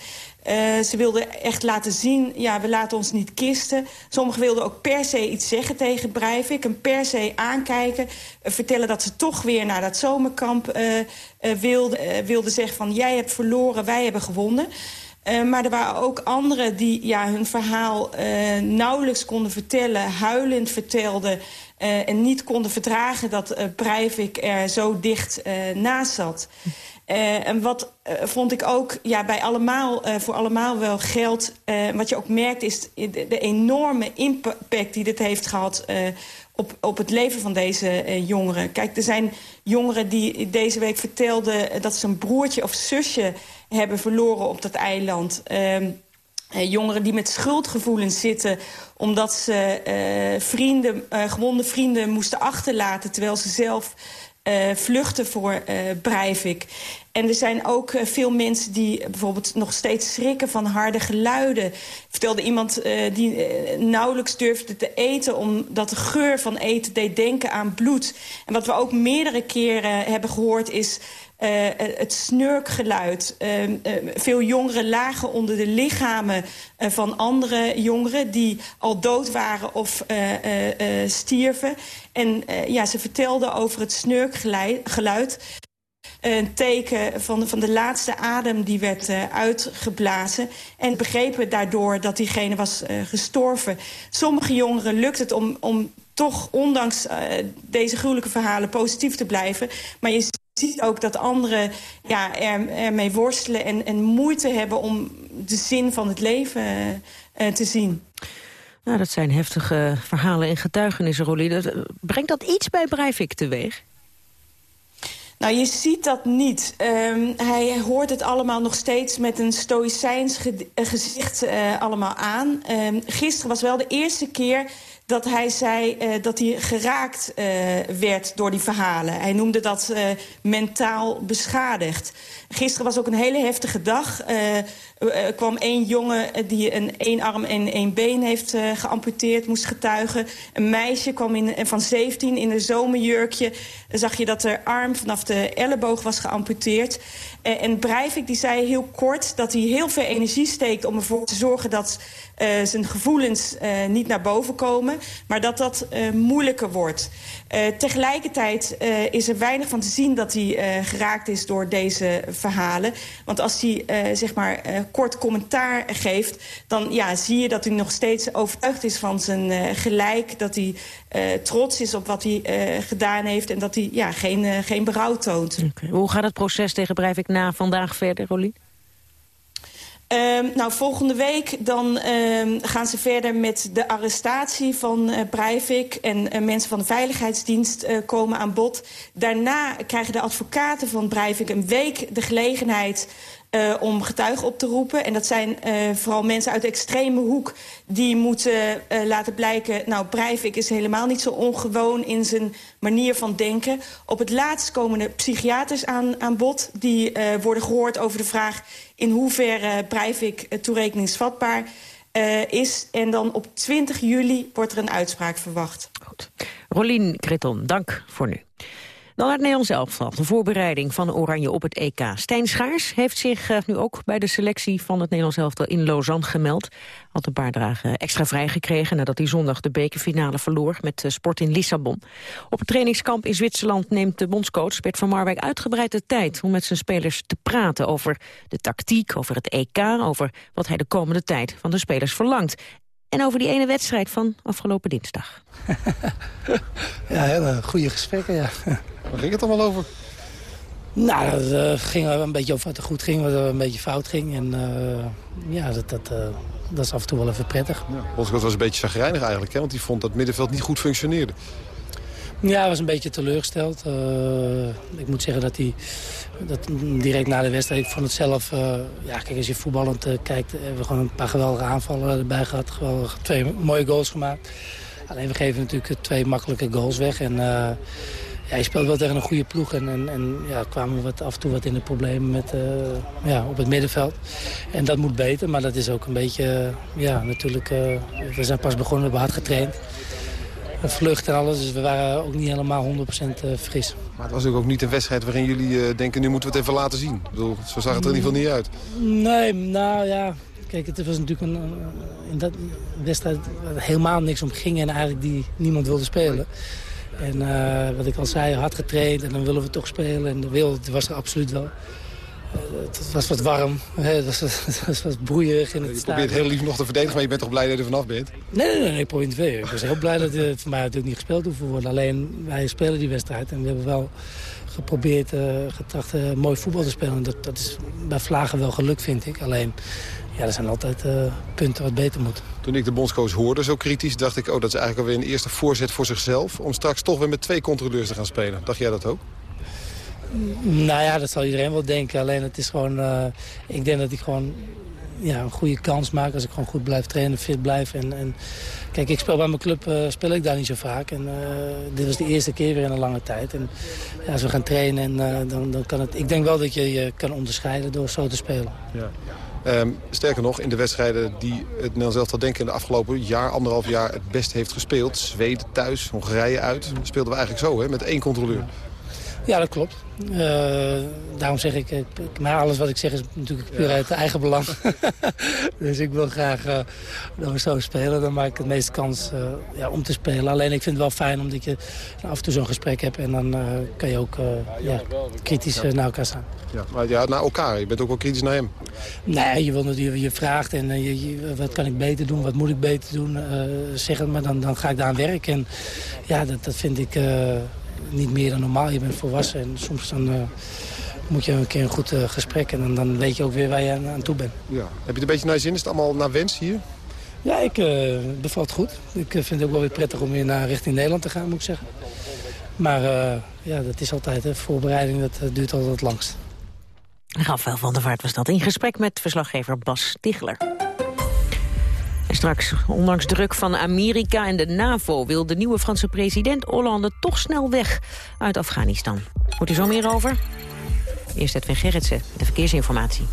Uh, ze wilden echt laten zien, ja, we laten ons niet kisten. Sommigen wilden ook per se iets zeggen tegen Breivik. En per se aankijken. Uh, vertellen dat ze toch weer naar dat zomerkamp wilden. wilden zeggen van, jij hebt verloren, wij hebben gewonnen. maar er waren ook anderen die ja, hun verhaal nauwelijks konden vertellen. Huilend vertelden. en niet konden verdragen dat Breivik er zo dicht naast zat. Uh, en wat uh, vond ik ook ja, bij allemaal, uh, voor allemaal wel geld. wat je ook merkt is de, de, enorme impact die dit heeft gehad... op, op het leven van deze jongeren. Kijk, er zijn jongeren die deze week vertelden... dat ze een broertje of zusje hebben verloren op dat eiland... Ehm, jongeren die met schuldgevoelens zitten... omdat ze vrienden, gewonde vrienden moesten achterlaten... terwijl ze zelf uh, vluchten voor uh, Breivik. En er zijn ook uh, veel mensen die bijvoorbeeld nog steeds schrikken van harde geluiden. Vertelde iemand die nauwelijks durfde te eten... omdat de geur van eten deed denken aan bloed. En wat we ook meerdere keren hebben gehoord is... Uh, het snurkgeluid. Uh, uh, veel jongeren lagen onder de lichamen van andere jongeren... die al dood waren of stierven. En ja, ze vertelden over het snurkgeluid. Een teken van, van de laatste adem die werd uitgeblazen. En begrepen daardoor dat diegene was gestorven. Sommige jongeren lukt het om, om toch, ondanks deze gruwelijke verhalen, positief te blijven. Maar je ziet ook dat anderen ja, er, ermee worstelen en, en moeite hebben om de zin van het leven uh, te zien. Nou, dat zijn heftige verhalen en getuigenissen, Rolie. Brengt dat iets bij Breivik teweeg? Nou, je ziet dat niet. Um, hij hoort het allemaal nog steeds met een stoïcijns ge gezicht uh, allemaal aan. Um, gisteren was wel de eerste keer dat hij zei uh, dat hij geraakt uh, werd door die verhalen. Hij noemde dat uh, mentaal beschadigd. Gisteren was ook een hele heftige dag. Er kwam één jongen die een één arm en één been heeft geamputeerd, moest getuigen. Een meisje kwam in, van 17 in een zomerjurkje. Dan zag je dat de arm vanaf de elleboog was geamputeerd. En Breivik die zei heel kort dat hij heel veel energie steekt om ervoor te zorgen dat uh, zijn gevoelens uh, niet naar boven komen. Maar dat dat uh, moeilijker wordt. tegelijkertijd is er weinig van te zien dat hij geraakt is door deze verhalen. Want als hij zeg maar kort commentaar geeft... dan ja, zie je dat hij nog steeds overtuigd is van zijn gelijk. Dat hij trots is op wat hij gedaan heeft. En dat hij ja, geen, geen berouw toont. Okay. Hoe gaat het proces tegen Breivik na vandaag verder, Rolien? Um, nou, volgende week dan um, gaan ze verder met de arrestatie van uh, Breivik. En uh, mensen van de Veiligheidsdienst uh, komen aan bod. Daarna krijgen de advocaten van Breivik een week de gelegenheid uh, om getuigen op te roepen. En dat zijn uh, vooral mensen uit de extreme hoek die moeten uh, laten blijken... nou, Breivik is helemaal niet zo ongewoon in zijn manier van denken. Op het laatst komen de psychiaters aan, aan bod. Die worden gehoord over de vraag in hoeverre Breivik toerekeningsvatbaar is. En dan op 20 juli wordt er een uitspraak verwacht. Goed. Rolien Kreton, dank voor nu. Dan naar het Nederlands elftal, de voorbereiding van Oranje op het EK. Stijn Schaars heeft zich uh, nu ook bij de selectie van het Nederlands elftal in Lausanne gemeld. Had een paar dagen extra vrijgekregen nadat hij zondag de bekerfinale verloor met uh, Sport in Lissabon. Op het trainingskamp in Zwitserland neemt de bondscoach Bert van Marwijk uitgebreid de tijd om met zijn spelers te praten over de tactiek, over het EK, over wat hij de komende tijd van de spelers verlangt. En over die ene wedstrijd van afgelopen dinsdag. <laughs> ja, hele goede gesprekken, ja. <laughs> Waar ging het allemaal over? Nou, het uh, ging een beetje over wat er goed ging, wat er een beetje fout ging. En uh, ja, dat, dat, uh, dat is af en toe wel even prettig. Ja, was een beetje zagrijnig eigenlijk, hè? want die vond dat het middenveld niet goed functioneerde. Ja, hij was een beetje teleurgesteld. ik moet zeggen dat hij dat direct na de wedstrijd, ik vond het zelf... ja, kijk, als je voetballend kijkt, hebben we gewoon een paar geweldige aanvallen erbij gehad. Geweldig, twee mooie goals gemaakt. Alleen we geven natuurlijk twee makkelijke goals weg. En ja, je speelt wel tegen een goede ploeg. En, en, en ja, kwamen we wat, af en toe wat in de problemen met, ja, op het middenveld. En dat moet beter, maar dat is ook een beetje... Ja, natuurlijk, we zijn pas begonnen, we hebben hard getraind. Vlucht en alles. Dus we waren ook niet helemaal 100% fris. Maar het was natuurlijk ook niet een wedstrijd waarin jullie denken... nu moeten we het even laten zien. Ik bedoel, zo zag het er in ieder geval niet uit. Nee, nou ja... Kijk, het was natuurlijk een, in dat wedstrijd waar helemaal niks om ging... en eigenlijk die niemand wilde spelen. En uh, wat ik al zei, hard getraind en dan willen we toch spelen. En de wil was er absoluut wel. Het was wat warm, het was, <laughs> het was wat broeierig in het Je probeert heel lief nog te verdedigen, maar je bent toch blij dat je er vanaf bent? Nee, nee, nee, nee ik probeer niet Ik was heel blij dat het voor mij natuurlijk niet gespeeld hoeft te worden. Alleen, wij spelen die wedstrijd en we hebben wel geprobeerd, uh, getracht uh, mooi voetbal te spelen. Dat, dat is bij Vlagen wel gelukt, vind ik. Alleen, ja, er zijn altijd uh, punten wat beter moet. Toen ik de bondscoach hoorde zo kritisch, dacht ik... oh, dat is eigenlijk alweer een eerste voorzet voor zichzelf... om straks toch weer met twee controleurs te gaan spelen. Dacht jij dat ook? Nou ja, dat zal iedereen wel denken. Alleen het is gewoon... Uh, ik denk dat ik gewoon ja, een goede kans maak als ik gewoon goed blijf trainen, fit blijf. En, en kijk, ik speel bij mijn club, uh, speel ik daar niet zo vaak. En uh, dit was de eerste keer weer in een lange tijd. En ja, als we gaan trainen, en, uh, dan, dan kan het... Ik denk wel dat je je kan onderscheiden door zo te spelen. Ja. Um, sterker nog, in de wedstrijden die het Nederlands elftal denken in de afgelopen jaar, anderhalf jaar het best heeft gespeeld. Zweden thuis, Hongarije uit. Speelden we eigenlijk zo, hè, met één controleur. Ja, dat klopt. Uh, daarom zeg ik, ik, maar alles wat ik zeg is natuurlijk puur uit eigen belang. <laughs> dus ik wil graag uh, dat we zo spelen. Dan maak ik het meeste kans uh, ja, om te spelen. Alleen ik vind het wel fijn omdat je af en toe zo'n gesprek hebt. En dan kan je ook ja, kritisch naar elkaar staan. Ja, maar ja, naar elkaar. Je bent ook wel kritisch naar hem. Nee, je, wil, je, je vraagt en je, je, wat kan ik beter doen, wat moet ik beter doen. zeg het maar, dan, dan ga ik daar aan werken. En ja, dat, dat vind ik niet meer dan normaal. Je bent volwassen en soms dan, uh, moet je een keer een goed uh, gesprek... en dan, dan, weet je ook weer waar je aan, aan, toe bent. Ja. Heb je het een beetje naar je zin? Is het allemaal naar wens hier? Ja, ik uh, bevalt goed. Ik vind het ook wel weer prettig om weer naar richting Nederland te gaan, moet ik zeggen. Maar ja, dat is altijd, hè. voorbereiding dat duurt altijd het langst. Rafael van der Vaart was dat in gesprek met verslaggever Bas Tichler. Straks, ondanks druk van Amerika en de NAVO... wil de nieuwe Franse president Hollande toch snel weg uit Afghanistan. Hoort u zo meer over? Eerst Edwin Gerritsen, de verkeersinformatie.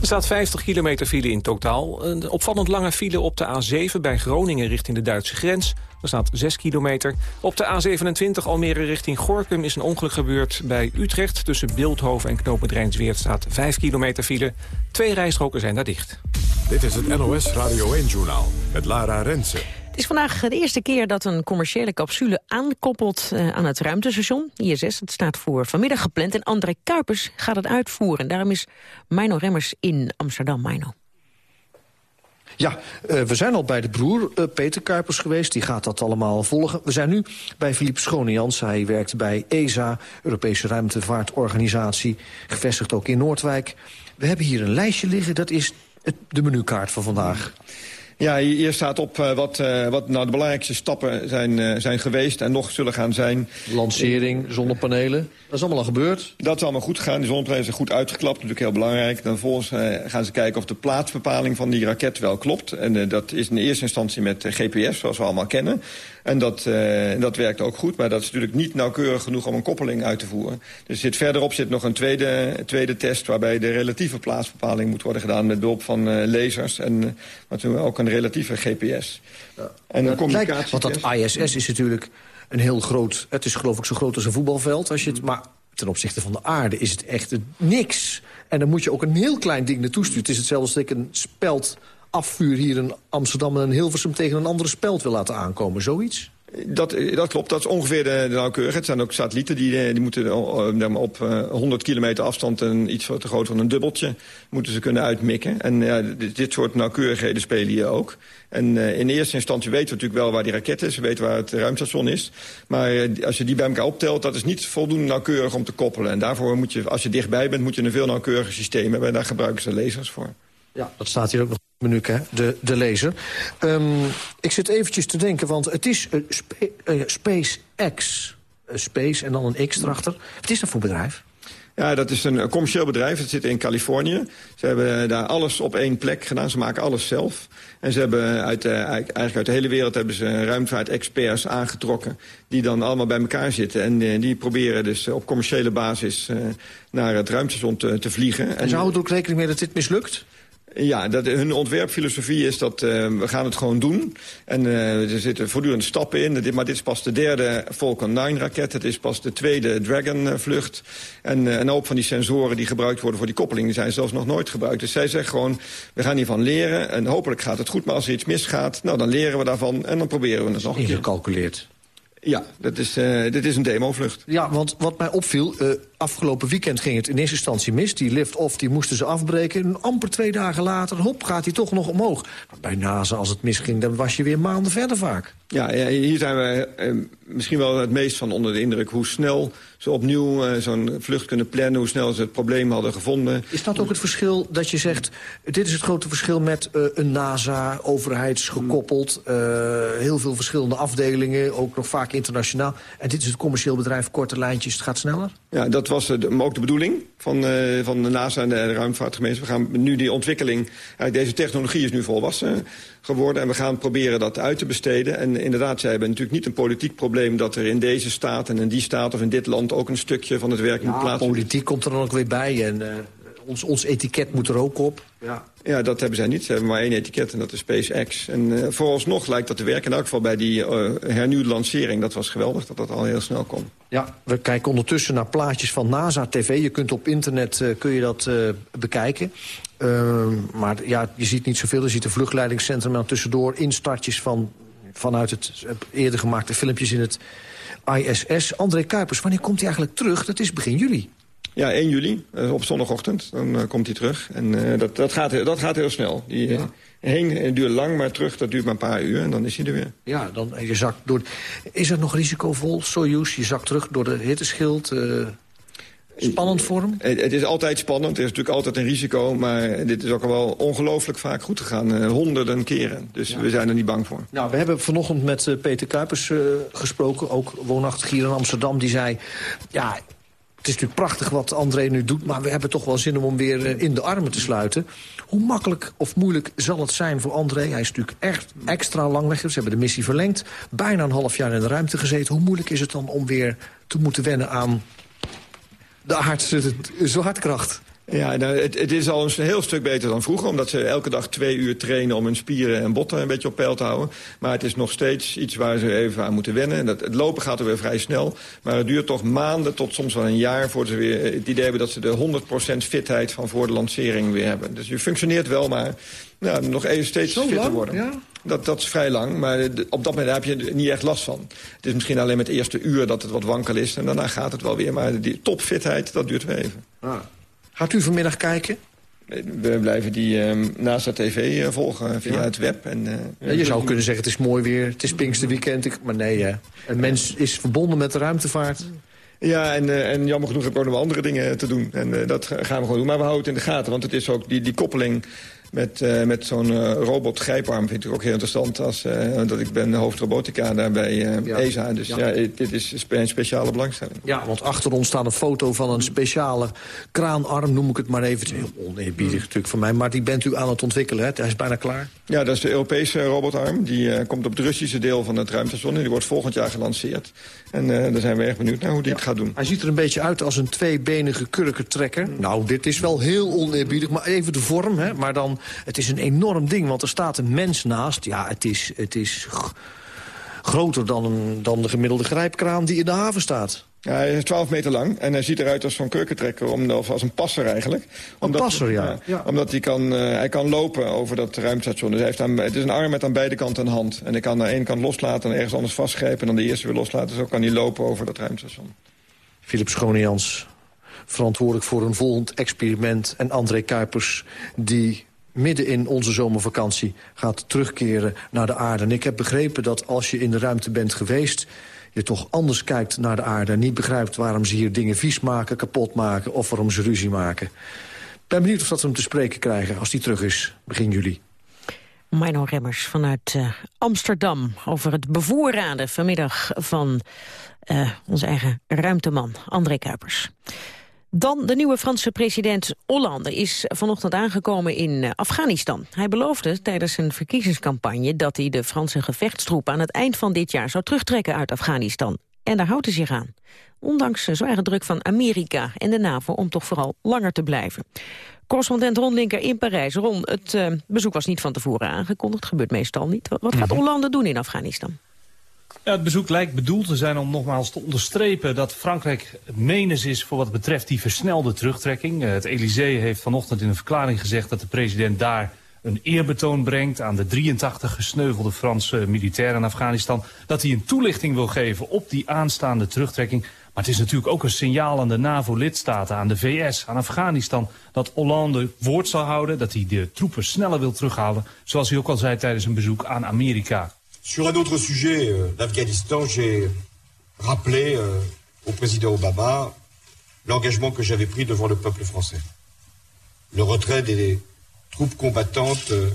Er staat 50 kilometer file in totaal. Een opvallend lange file op de A7 bij Groningen richting de Duitse grens. Er staat 6 kilometer. Op de A27 Almere richting Gorkum is een ongeluk gebeurd bij Utrecht. Tussen Beeldhoven en Knoopend Rijnsweert staat 5 kilometer file. Twee rijstroken zijn daar dicht. Dit is het NOS Radio 1-journaal met Lara Rensen. Het is vandaag de eerste keer dat een commerciële capsule aankoppelt uh, aan het ruimtestation. ISS, het staat voor vanmiddag gepland. En André Kuipers gaat het uitvoeren. Daarom is Mino Remmers in Amsterdam. Mino. Ja, uh, we zijn al bij de broer uh, Peter Kuipers geweest. Die gaat dat allemaal volgen. We zijn nu bij Philippe Schonejans. Hij werkt bij ESA, Europese Ruimtevaartorganisatie. Gevestigd ook in Noordwijk. We hebben hier een lijstje liggen. Dat is het, de menukaart van vandaag. Ja, hier staat op uh, wat, uh, wat nou de belangrijkste stappen zijn, uh, zijn geweest en nog zullen gaan zijn. Lancering, zonnepanelen, dat is allemaal al gebeurd? Dat is allemaal goed gegaan. De zonnepanelen zijn goed uitgeklapt, natuurlijk heel belangrijk. Dan vervolgens gaan ze kijken of de plaatsbepaling van die raket wel klopt. En dat is in eerste instantie met GPS, zoals we allemaal kennen. En dat, dat werkt ook goed, maar dat is natuurlijk niet nauwkeurig genoeg om een koppeling uit te voeren. Dus zit, verderop zit nog een tweede, tweede test waarbij de relatieve plaatsbepaling moet worden gedaan met behulp van lasers. En wat we ook een relatieve GPS. Ja. En een communicatie. Want dat ISS is natuurlijk een heel groot... Het is geloof ik zo groot als een voetbalveld. Als je het, maar ten opzichte van de aarde is het echt niks. En dan moet je ook een heel klein ding naartoe sturen. Het is hetzelfde als ik een speld afvuur hier in Amsterdam... en een Hilversum tegen een andere speld wil laten aankomen. Zoiets? Dat, dat klopt, dat is ongeveer de, de nauwkeurigheid. Het zijn ook satellieten die, die moeten op 100 kilometer afstand... een iets te groot van een dubbeltje moeten ze kunnen uitmikken. En ja, dit soort nauwkeurigheden spelen hier ook. En uh, in eerste instantie weten we natuurlijk wel waar die raket is. We weten waar het ruimstation is. Maar uh, als je die bij elkaar optelt, dat is niet voldoende nauwkeurig om te koppelen. En daarvoor moet je, als je dichtbij bent, moet je een veel nauwkeuriger systeem hebben. En daar gebruiken ze lasers voor. Ja, dat staat hier ook nog menu, hè? De, de laser. Um, ik zit eventjes te denken, want het is uh, spe, uh, SpaceX. Uh, space en dan een X erachter. Wat is dat voor bedrijf? Ja, dat is een commercieel bedrijf. Het zit in Californië. Ze hebben daar alles op één plek gedaan. Ze maken alles zelf. En ze hebben uit, uh, eigenlijk uit de hele wereld hebben ze ruimtevaart-experts aangetrokken... die dan allemaal bij elkaar zitten. En uh, die proberen dus op commerciële basis uh, naar het ruimtestation te, te vliegen. En, en ze houden er ook rekening mee dat dit mislukt? Ja, dat, hun ontwerpfilosofie is dat uh, we gaan het gewoon doen. En uh, er zitten voortdurend stappen in. Maar dit is pas de derde Falcon 9-raket. Het is pas de tweede Dragon-vlucht. En uh, een hoop van die sensoren die gebruikt worden voor die koppeling... die zijn zelfs nog nooit gebruikt. Dus zij zeggen gewoon, we gaan hiervan leren. En hopelijk gaat het goed. Maar als er iets misgaat, nou, dan leren we daarvan. En dan proberen we het nog een keer. Ingecalculeerd. Ja, dat is, uh, dit is een demovlucht. Ja, want wat mij opviel, uh, afgelopen weekend ging het in eerste instantie mis. Die lift-off die moesten ze afbreken. En amper twee dagen later, hop, gaat hij toch nog omhoog. Maar bij NASA, als het misging, dan was je weer maanden verder vaak. Ja, ja hier zijn we uh, misschien wel het meest van onder de indruk... hoe snel ze opnieuw uh, zo'n vlucht kunnen plannen... hoe snel ze het probleem hadden gevonden. Is dat ook het verschil dat je zegt... dit is het grote verschil met uh, een NASA, overheidsgekoppeld... heel veel verschillende afdelingen, ook nog vaak internationaal... en dit is het commercieel bedrijf, korte lijntjes, het gaat sneller? Ja, dat was de, ook de bedoeling van, uh, van de NASA en de, ruimtevaartgemeenschap. We gaan nu die ontwikkeling, uh, deze technologie is nu volwassen geworden... en we gaan proberen dat uit te besteden. En inderdaad, zij hebben natuurlijk niet een politiek probleem... dat er in deze staat en in die staat of in dit land ook een stukje van het werk ja, moet plaatsvinden. politiek komt er dan ook weer bij en ons, ons etiket moet er ook op. Ja. Ja, dat hebben zij niet. Ze hebben maar één etiket en dat is SpaceX. En uh, vooralsnog lijkt dat te werken. In elk geval bij die uh, hernieuwde lancering. Dat was geweldig dat dat al heel snel kon. Ja, we kijken ondertussen naar plaatjes van NASA TV. Je kunt op internet uh, kun je dat bekijken. maar ja, je ziet niet zoveel. Je ziet een vluchtleidingscentrum en tussendoor instartjes van, vanuit het eerder gemaakte filmpjes in het ISS. André Kuipers, wanneer komt hij eigenlijk terug? Dat is begin juli. Ja, 1 juli, uh, op zondagochtend. Dan uh, komt hij terug. En uh, dat, dat, gaat, dat gaat heel snel. Die, ja. Heen duurt lang, maar terug dat duurt maar een paar uur. En dan is hij er weer. Ja, dan, je zakt door... Is het nog risicovol, Soyuz? Je zakt terug door de hitteschild... Spannend voor hem? Het, is altijd spannend. Er is natuurlijk altijd een risico. Maar dit is ook al wel ongelooflijk vaak goed gegaan. Uh, honderden keren. Dus ja. we zijn er niet bang voor. Nou, we hebben vanochtend met uh, Peter Kuipers uh, gesproken. Ook woonachtig hier in Amsterdam. Die zei... Ja, het is natuurlijk prachtig wat André nu doet... maar we hebben toch wel zin om hem weer in de armen te sluiten. Hoe makkelijk of moeilijk zal het zijn voor André? Hij is natuurlijk echt extra lang weg. Ze hebben de missie verlengd. Bijna een half jaar in de ruimte gezeten. Hoe moeilijk is het dan om weer te moeten wennen aan de aardse zwaartekracht? Ja, nou, het, het, is al een heel stuk beter dan vroeger... omdat ze elke dag twee uur trainen om hun spieren en botten een beetje op peil te houden. Maar het is nog steeds iets waar ze even aan moeten wennen. Dat, het lopen gaat er weer vrij snel. Maar het duurt toch maanden tot soms wel een jaar... voordat ze weer het idee hebben dat ze de 100% fitheid van voor de lancering weer hebben. Dus je functioneert wel, maar nou, nog even steeds Zo fitter lang? worden. Ja? Dat, dat is vrij lang, maar op dat moment heb je er niet echt last van. Het is misschien alleen met het eerste uur dat het wat wankel is... en daarna gaat het wel weer, maar die topfitheid, dat duurt weer even. Ah. Gaat u vanmiddag kijken? We blijven die um, naast de tv uh, volgen via ja. het web. En, uh, ja, je zou kunnen zeggen, het is mooi weer, het is Pinksterweekend. Ik, maar nee, hè. een mens is verbonden met de ruimtevaart. Ja, en, uh, en jammer genoeg heb ik ook nog andere dingen te doen. En dat gaan we gewoon doen. Maar we houden het in de gaten, want het is ook die, die koppeling met, uh, met zo'n uh, robot-grijparm vind ik ook heel interessant. Als, uh, dat ik ben hoofdrobotica daar bij ja. ESA. Dus ja. ja. dit is een speciale belangstelling. Ja, want achter ons staat een foto van een speciale kraanarm, noem ik het maar even. Heel oneerbiedig natuurlijk van mij, maar die bent u aan het ontwikkelen. Hè? Hij is bijna klaar. Ja, dat is de Europese robotarm. Die komt op het Russische deel van het ruimtestation. En die wordt volgend jaar gelanceerd. En daar zijn we erg benieuwd naar hoe die ja. het gaat doen. Hij ziet er een beetje uit als een tweebenige kurkentrekker. Nou, dit is wel heel oneerbiedig, maar even de vorm. Hè? Maar dan het is een enorm ding, want er staat een mens naast. Ja, het is, het is groter dan, een, dan de gemiddelde grijpkraan die in de haven staat. Ja, hij is 12 meter lang en hij ziet eruit als zo'n kurkentrekker, om, of als een passer eigenlijk. Omdat, een passer, ja. ja. Omdat hij kan, uh, hij kan lopen over dat ruimtestation. Dus hij heeft aan, het is een arm met aan beide kanten een hand. En hij kan aan de ene kant loslaten en ergens anders vastgrijpen... en dan de eerste weer loslaten. Zo kan hij lopen over dat ruimtestation. Philip Schonians, verantwoordelijk voor een volgend experiment. En André Kuipers, die midden in onze zomervakantie gaat terugkeren naar de aarde. En ik heb begrepen dat als je in de ruimte bent geweest... je toch anders kijkt naar de aarde... en niet begrijpt waarom ze hier dingen vies maken, kapot maken... of waarom ze ruzie maken. Ik ben benieuwd of dat we hem te spreken krijgen als hij terug is, begin juli. Mino Remmers vanuit uh, Amsterdam over het bevoorraden vanmiddag van uh, onze eigen ruimteman André Kuipers. Dan de nieuwe Franse president Hollande is vanochtend aangekomen in Afghanistan. Hij beloofde tijdens zijn verkiezingscampagne dat hij de Franse gevechtstroepen aan het eind van dit jaar zou terugtrekken uit Afghanistan. En daar houdt hij zich aan. Ondanks zware druk van Amerika en de NAVO om toch vooral langer te blijven. Correspondent Ron Linker in Parijs. Ron, het uh, bezoek was niet van tevoren aangekondigd. Gebeurt meestal niet. Wat gaat Hollande doen in Afghanistan? Het bezoek lijkt bedoeld te zijn om nogmaals te onderstrepen dat Frankrijk menens is voor wat betreft die versnelde terugtrekking. Het Elysée heeft vanochtend in een verklaring gezegd dat de president daar een eerbetoon brengt aan de 83 gesneuvelde Franse militairen in Afghanistan. Dat hij een toelichting wil geven op die aanstaande terugtrekking. Maar het is natuurlijk ook een signaal aan de NAVO-lidstaten, aan de VS, aan Afghanistan... dat Hollande woord zal houden, dat hij de troepen sneller wil terughalen... zoals hij ook al zei tijdens een bezoek aan Amerika. Sur un autre sujet, euh, l'Afghanistan, j'ai rappelé euh, au président Obama l'engagement que j'avais pris devant le peuple français. Le retrait des troupes combattantes euh,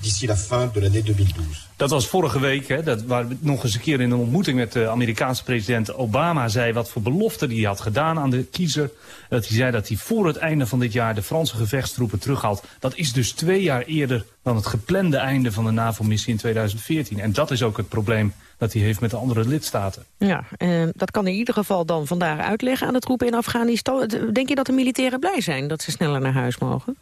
d'ici la fin de l'année 2012. Dat was vorige week, hè, dat, waar nog eens een keer in een ontmoeting met de Amerikaanse president Obama zei wat voor belofte hij had gedaan aan de kiezer. Dat hij zei dat hij voor het einde van dit jaar de Franse gevechtstroepen terughaalt. Dat is dus twee jaar eerder dan het geplande einde van de NAVO-missie in 2014. En dat is ook het probleem dat hij heeft met de andere lidstaten. Ja, eh, dat kan in ieder geval dan vandaag uitleggen aan de troepen in Afghanistan. Denk je dat de militairen blij zijn dat ze sneller naar huis mogen?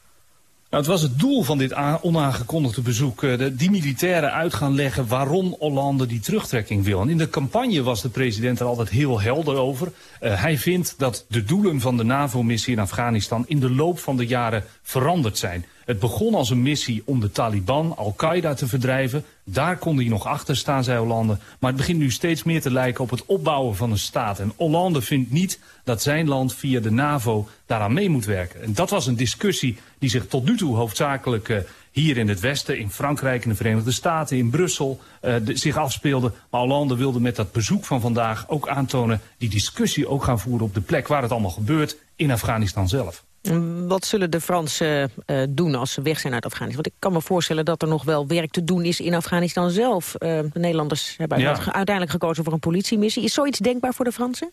Nou, het was het doel van dit onaangekondigde bezoek. Eh, de, die militairen uit gaan leggen waarom Hollande die terugtrekking wil. En in de campagne was de president er altijd heel helder over. Uh, hij vindt dat de doelen van de NAVO-missie in Afghanistan in de loop van de jaren veranderd zijn. Het begon als een missie om de Taliban, Al-Qaeda te verdrijven. Daar kon hij nog achter staan, zei Hollande. Maar het begint nu steeds meer te lijken op het opbouwen van een staat. En Hollande vindt niet dat zijn land via de NAVO daaraan mee moet werken. En dat was een discussie die zich tot nu toe hoofdzakelijk uh, hier in het Westen, in Frankrijk, in de Verenigde Staten, in Brussel, de, zich afspeelde. Maar Hollande wilde met dat bezoek van vandaag ook aantonen die discussie ook gaan voeren op de plek waar het allemaal gebeurt, in Afghanistan zelf. Wat zullen de Fransen uh, doen als ze weg zijn uit Afghanistan? Want ik kan me voorstellen dat er nog wel werk te doen is in Afghanistan zelf. Uh, de Nederlanders hebben ja. uiteindelijk gekozen voor een politiemissie. Is zoiets denkbaar voor de Fransen?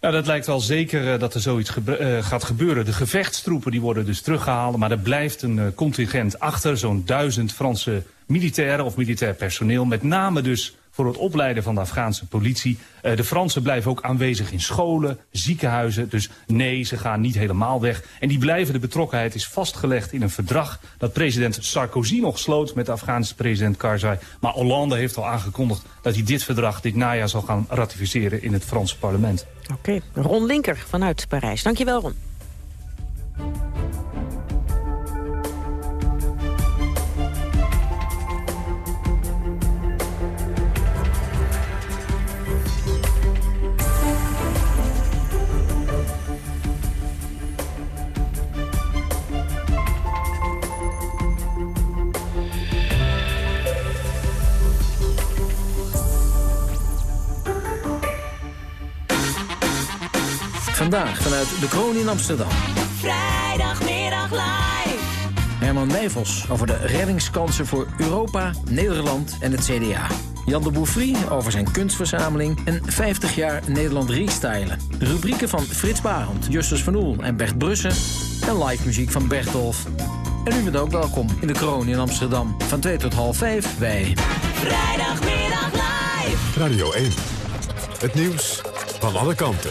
Ja, dat lijkt wel zeker uh, dat er zoiets uh, gaat gebeuren. De gevechtstroepen die worden dus teruggehaald, maar er blijft een uh, contingent achter. Zo'n duizend Franse militairen of militair personeel. Met name dus voor het opleiden van de Afghaanse politie. De Fransen blijven ook aanwezig in scholen, ziekenhuizen. Dus nee, ze gaan niet helemaal weg. En die blijvende betrokkenheid is vastgelegd in een verdrag... dat president Sarkozy nog sloot met de Afghaanse president Karzai. Maar Hollande heeft al aangekondigd dat hij dit verdrag dit najaar zal gaan ratificeren in het Franse parlement. Oké. Ron Linker vanuit Parijs. Dankjewel, Ron. Vandaag vanuit de Kroon in Amsterdam. Vrijdagmiddag live. Herman Wijfels over de reddingskansen voor Europa, Nederland en het CDA. Jan de Bouffry over zijn kunstverzameling en 50 jaar Nederland restylen. Rubrieken van Frits Barend, Justus van Oel en Bert Brussen. En live muziek van Bertolf. En u bent ook welkom in de Kroon in Amsterdam. Van 2 tot half 5 bij... Vrijdagmiddag live. Radio 1. Het nieuws van alle kanten.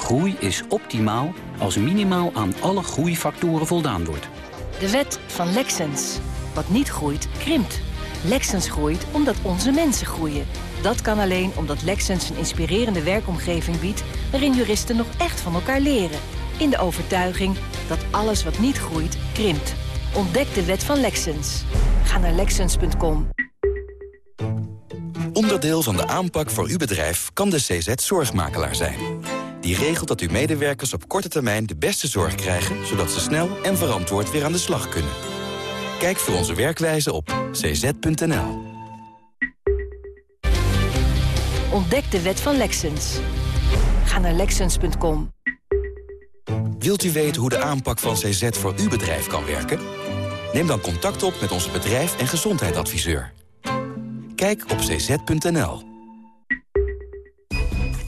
Groei is optimaal als minimaal aan alle groeifactoren voldaan wordt. De wet van Lexens. Wat niet groeit, krimpt. Lexens groeit omdat onze mensen groeien. Dat kan alleen omdat Lexens een inspirerende werkomgeving biedt... waarin juristen nog echt van elkaar leren. In de overtuiging dat alles wat niet groeit, krimpt. Ontdek de wet van Lexens. Ga naar Lexens.com. Onderdeel van de aanpak voor uw bedrijf kan de CZ Zorgmakelaar zijn. Die regelt dat uw medewerkers op korte termijn de beste zorg krijgen... zodat ze snel en verantwoord weer aan de slag kunnen. Kijk voor onze werkwijze op cz.nl. Ontdek de wet van Lexens. Ga naar Lexens.com. Wilt u weten hoe de aanpak van CZ voor uw bedrijf kan werken? Neem dan contact op met onze bedrijf- en gezondheidsadviseur. Kijk op cz.nl.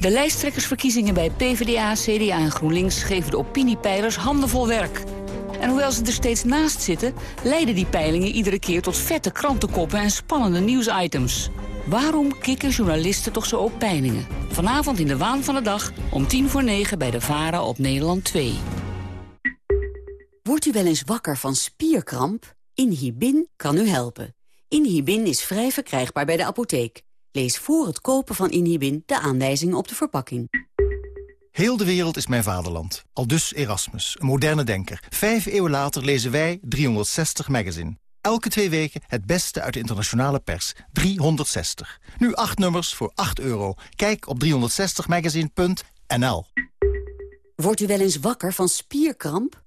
De lijsttrekkersverkiezingen bij PvdA, CDA en GroenLinks... geven de opiniepeilers handenvol werk. En hoewel ze er steeds naast zitten... leiden die peilingen iedere keer tot vette krantenkoppen... en spannende nieuwsitems. Waarom kikken journalisten toch zo op peilingen? Vanavond in de waan van de dag om tien voor negen bij de VARA op Nederland 2. Wordt u wel eens wakker van spierkramp? Inhibin kan u helpen. Inhibin is vrij verkrijgbaar bij de apotheek. Lees voor het kopen van Inhibin de aanwijzingen op de verpakking. Heel de wereld is mijn vaderland. Aldus Erasmus, een moderne denker. Vijf eeuwen later lezen wij 360 Magazine. Elke twee weken het beste uit de internationale pers. 360. Nu acht nummers voor 8 euro. Kijk op 360magazine.nl Wordt u wel eens wakker van spierkramp?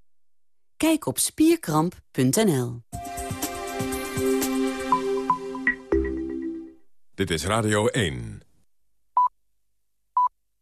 Kijk op spierkramp.nl Dit is Radio 1.